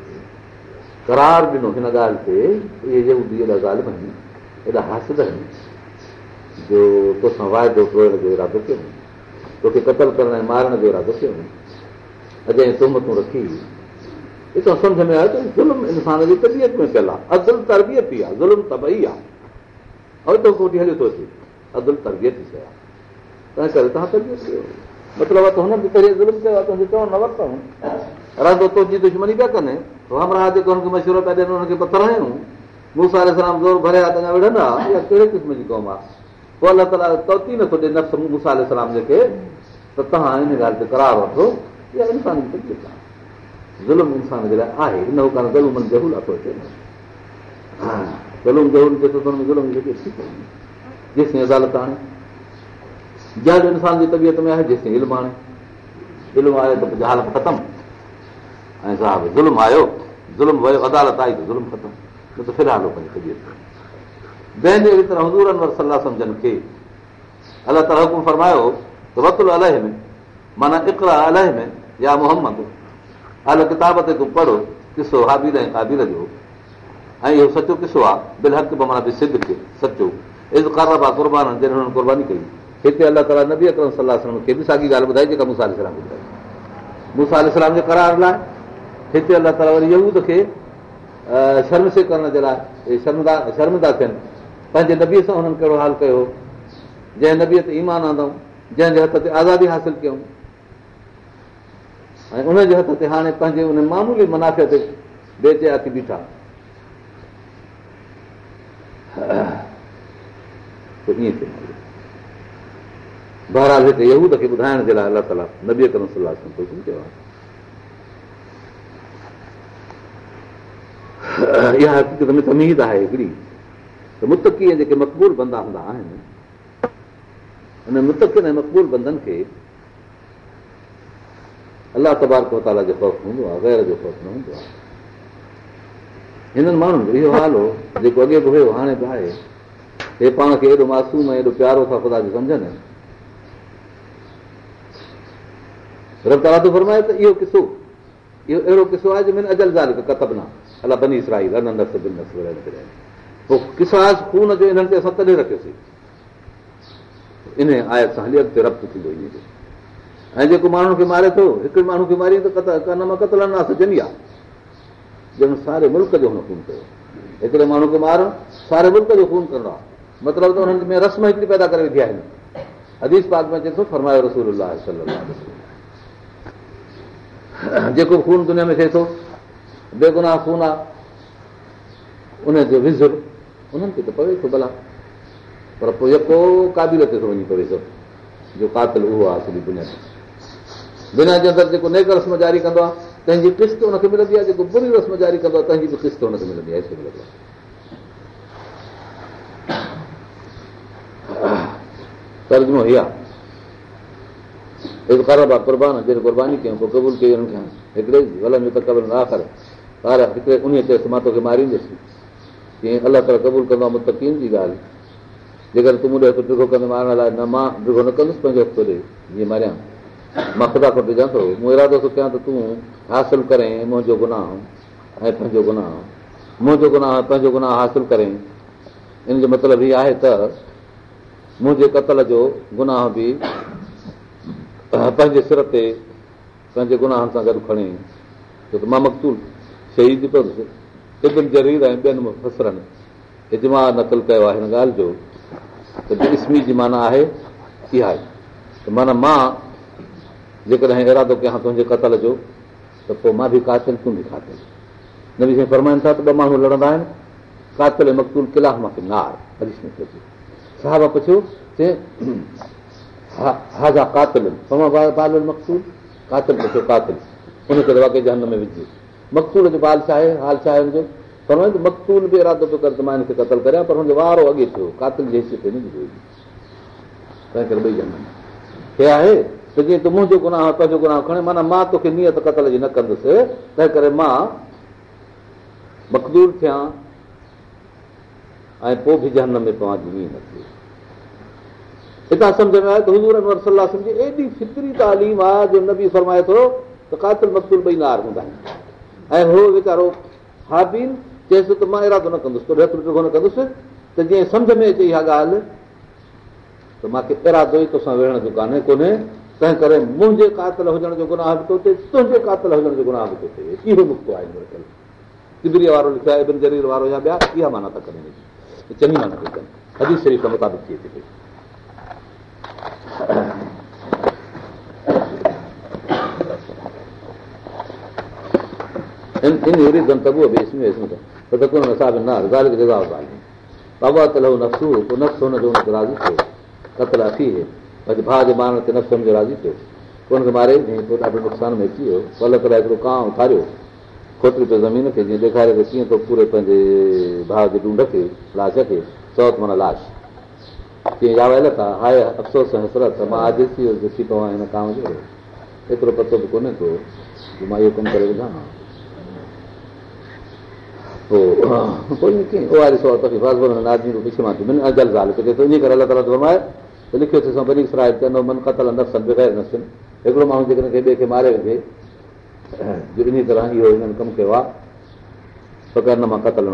ڪرار ڏنو هن ڳالهه تي اهي ڳالهه ايڏا حاصل آهن جو تو سان واعدو ڪرڻ جو ارادو ڪيو توکي قتل ڪرڻ ۽ مارڻ جو ارادو ڪيو اڄ تمتون رکي. هتان سمجهه ۾ آيو ته ظلم انسان جي طبيعت ۾ ڪيل آهي. ادل تربيت ئي آهي. ظلم طبعي آهي. تو ڪوٺي هليو ٿو اچي. ادل تربيت ئي شيءِ آهي تنهن ڪري توهان تربيت ڪيو. مطلب هنن ظلم ڪيو آهي. تنهنجو چوڻ نه ورتئون. راندو تنهنجي دشمني پيا ڪن همرا جيڪو هن کي مشورو پيا ڏين. هن کي پٿر هيون مون سان زور ڀريا ته اڃا وڙهندا. اها ڪهڙي قسم جي قوم آهي پوءِ الله تالا توتي نٿو ڏي نفس موسيٰ سلام جيڪي ته توهان هن ڳالهه تي ڪرار وٺو اها انسان جي تڪليف آهي. ظلم انسان جي لاءِ آهي ان اچي ٿو ظلم جيستائين عدالت هاڻي جنهن انسان جي طبيعت ۾ آهي جيستائين علم هاڻي علم آهي ته حالت ختم. ۽ صاحب ظلم آيو ظلم ويو عدالت آئي ته ظلم ختم. نه ته في الحال پنهنجي طبيعت جنهن جي اهڙي طرح حضور انور صلاح سمجهن کي الله تالا حڪم فرمايو ته وتل اله ۾ معنيٰ اڪرا اله ۾ يا محمد ال ڪتاب تي تون پڙهو قصو هابيل ۽ ڪابل جو ۽ اهو سچو قصو آهي بل حق معنيٰ به سڌ کي سچو از ڪارب آهي قربان جڏهن هنن قرباني ڪئي هتي الله تالا نبي اڪرم صلاح کي به ساڳي ڳالهه ٻڌائي جيڪا مسا اسلام جي ڪرار لاءِ هتي الله تالا وري يود کي شرمسي ڪرڻ جي لاءِ شرمدا شرمدا ٿين پنهنجي نبيءَ سان هنن ڪهڙو حال ڪيو؟ جنهن نبيءَ تي ايمان آندئون جنهن جي هٿ تي آزادي حاصل ڪيون. ۽ ان جي هٿ تي هاڻي پنهنجي ان معمولي منافعي تي بيچياتي بيٺا. ائين ٿيو. بهرحال هتي کي ٻڌائڻ جي لاءِ الله تالا نبيءَ ڪرڻ صلاح ڪيو. آهي اها حقيقت ۾ تميد آهي هڪڙي ته متقيءَ جيڪي مقبول بندا هوندا آهن هن متڪن ۽ مقبول بندن کي الله تبارڪ جو خوف هوندو آهي غير جو خوف نه هوندو آهي هنن ماڻهن جو اهو حال هو جيڪو اڳي به هيو هاڻي به آهي. هي پاڻ کي ايڏو معصوم ۽ ايڏو پيارو ٿا خدا جو سمجهن. رب تالا ٿو فرمائي ته اهو قصو اهو اهڙو قصو آهي جنهن ۾ اجل زال ڪتب نه الله بني اسرائي پوءِ ڪساس خون جو انهن تي اسان تڏهن رکيوسين. ان آيت سان هلي اڳتي ربط ٿيندو ان جو. ۽ جيڪو ماڻهن کي ماري ٿو هڪڙي ماڻهو کي ماري ته ڪن مان ڪتل نه سجني آهي ڄڻ ساري ملڪ جو هن خون ڪيو. هڪڙي ماڻهو کي مار ساري ملڪ جو خون ڪرڻو آهي. مطلب ته هنن ۾ رسم هڪڙي پيدا ڪري وڌي آهن. حديث پاڪ ۾ اچي ٿو فرمايو رسول جيڪو خون دنيا ۾ ٿئي ٿو بيگناهه خون آهي ان جو وزر انهن کي ته پوي ٿو ڀلا پر پوءِ يڪو قابل تي ٿو وڃي پوي ٿو جو قاتل اهو آهي سڄي دنيا دنيا جي اندر جيڪو نيڪ رسم جاري ڪندو آهي تنهنجي قسط هن کي ملندي آهي جيڪو بري رسم جاري ڪندو آهي تنهنجي به قسط ترجمو خراب آهي قربان ڪيون پوءِ قبول ڪئي هنن کي هڪڙي ان چيوس مان توکي ماريندس ڪيئن الله تالا قبول ڪندو آهي متڪين جي ڳالهه جيڪر تون مون کي هٿ ڏگهو ڪندي مارڻ لاءِ نه مان ڏگهو نه ڪندس پنهنجو هٿ ڏي جيئن ماريان مان خدا کان ڏجان ٿو مون ارادو ٿو ڪيان ته تون حاصل ڪرين منهنجو گناهه ۽ پنهنجو گناهه منهنجو گناهه پنهنجو گناهه حاصل ڪرين ان جو مطلب هيءَ آهي ته منهنجي قتل جو گناهه به پنهنجي سر تي پنهنجي گناهن سان گڏ کڻي ڇو ته مان مقتول شهيد پيو ۽ ٻين فسرن اجما نقل ڪيو آهي هن ڳالهه جو ته اسمي جي معنيٰ آهي اها آهي ته معنيٰ مان جيڪڏهن ارادو ڪيان تنهنجي قتل جو ته پوءِ مان به قاتل تون به قاتل نه به سائين فرمائن ٿا ته ٻه ماڻهو لڙندا آهن قاتل مقتول ڪلاهه مون کي هريش ۾ صاحب پڇيو چئي هازا قاتل مقتول قاتل پڇيو قاتل ان کي واقعي جنهن ۾ وجهي مقتول جو بال ڇا آهي حال ڇا آهي مقتول به ارادو پيو ڪري ته مان هن کي قتل ڪريان پر هن جو وارو اڳي ٿيو. قاتل جي حيثيت نه ڏٺو تنهن ڪري ٻئي جنهن هي آهي ته جيئن تون منهنجو گناهه پنهنجو گناهه کڻي معنيٰ مان توکي نيت قتل جي نه ڪندس تنهن ڪري مان مقدور ٿيان ۽ پوءِ به جنهن ۾ توهان جي نه ٿئي هتان سمجهه ۾ آيو ته حضور صلاح سمجهي ايڏي فطري تعليم آهي جو نه به فرمائي ٿو ته قاتل مقدور ٻئي نار هوندا آهن ۽ اهو ويچارو هابين چئيس ته مان ارادو نه ڪندس توڙي هٿ رپيو نه ڪندس ته جيئن سمجهه ۾ اچي اها ڳالهه ته مون کي ارادو ئي تو سان ويهڻ جو ڪانهي ڪونهي تنهن ڪري منهنجي قاتل هجڻ جو گناهه به ٿو ٿئي تنهنجي قاتل هجڻ جو گناهه به ٿو ٿئي. اهو نقطو آهي تبريءَ وارو لکيو آهي ابن جرير وارو يا ٻيا اها معنيٰ ٿا ڪن چڱي معنيٰ ٿي ڪن. هدي شريف مطابق ٿئي ٿي پئي راضي ٿيو ڪتل اچي وري ڀاءُ جي ٻار تي نفس هن جو راضي ٿيو پوءِ هن کي ماري ڏاڍو نقصان ۾ اچي ويو پل ڪري هڪڙو ڪانو اٿاريو کوتري پيو زمين کي جيئن ڏيکاري ته ڪيئن ٿو پوري پنهنجي ڀاءُ جي ڍونڍ کي لاش کي سوت معنيٰ لاش افسوس ۽ حسرت مان اڄ ٿي ويو ڏسي پوان هن ڪانو جو ايترو پتو به ڪونهي ڪو مان اهو ڪم ڪري وجهان جلد زال ان ڪري الله تالا فرمائي ته لکيو اٿس وري سراءِ چوندو من ڪتل نفسن هڪڙو ماڻهو جيڪڏهن ٻئي کي ماري جو ان طرح اهو هنن ڪم ڪيو. آهي ته نه مان ڪتل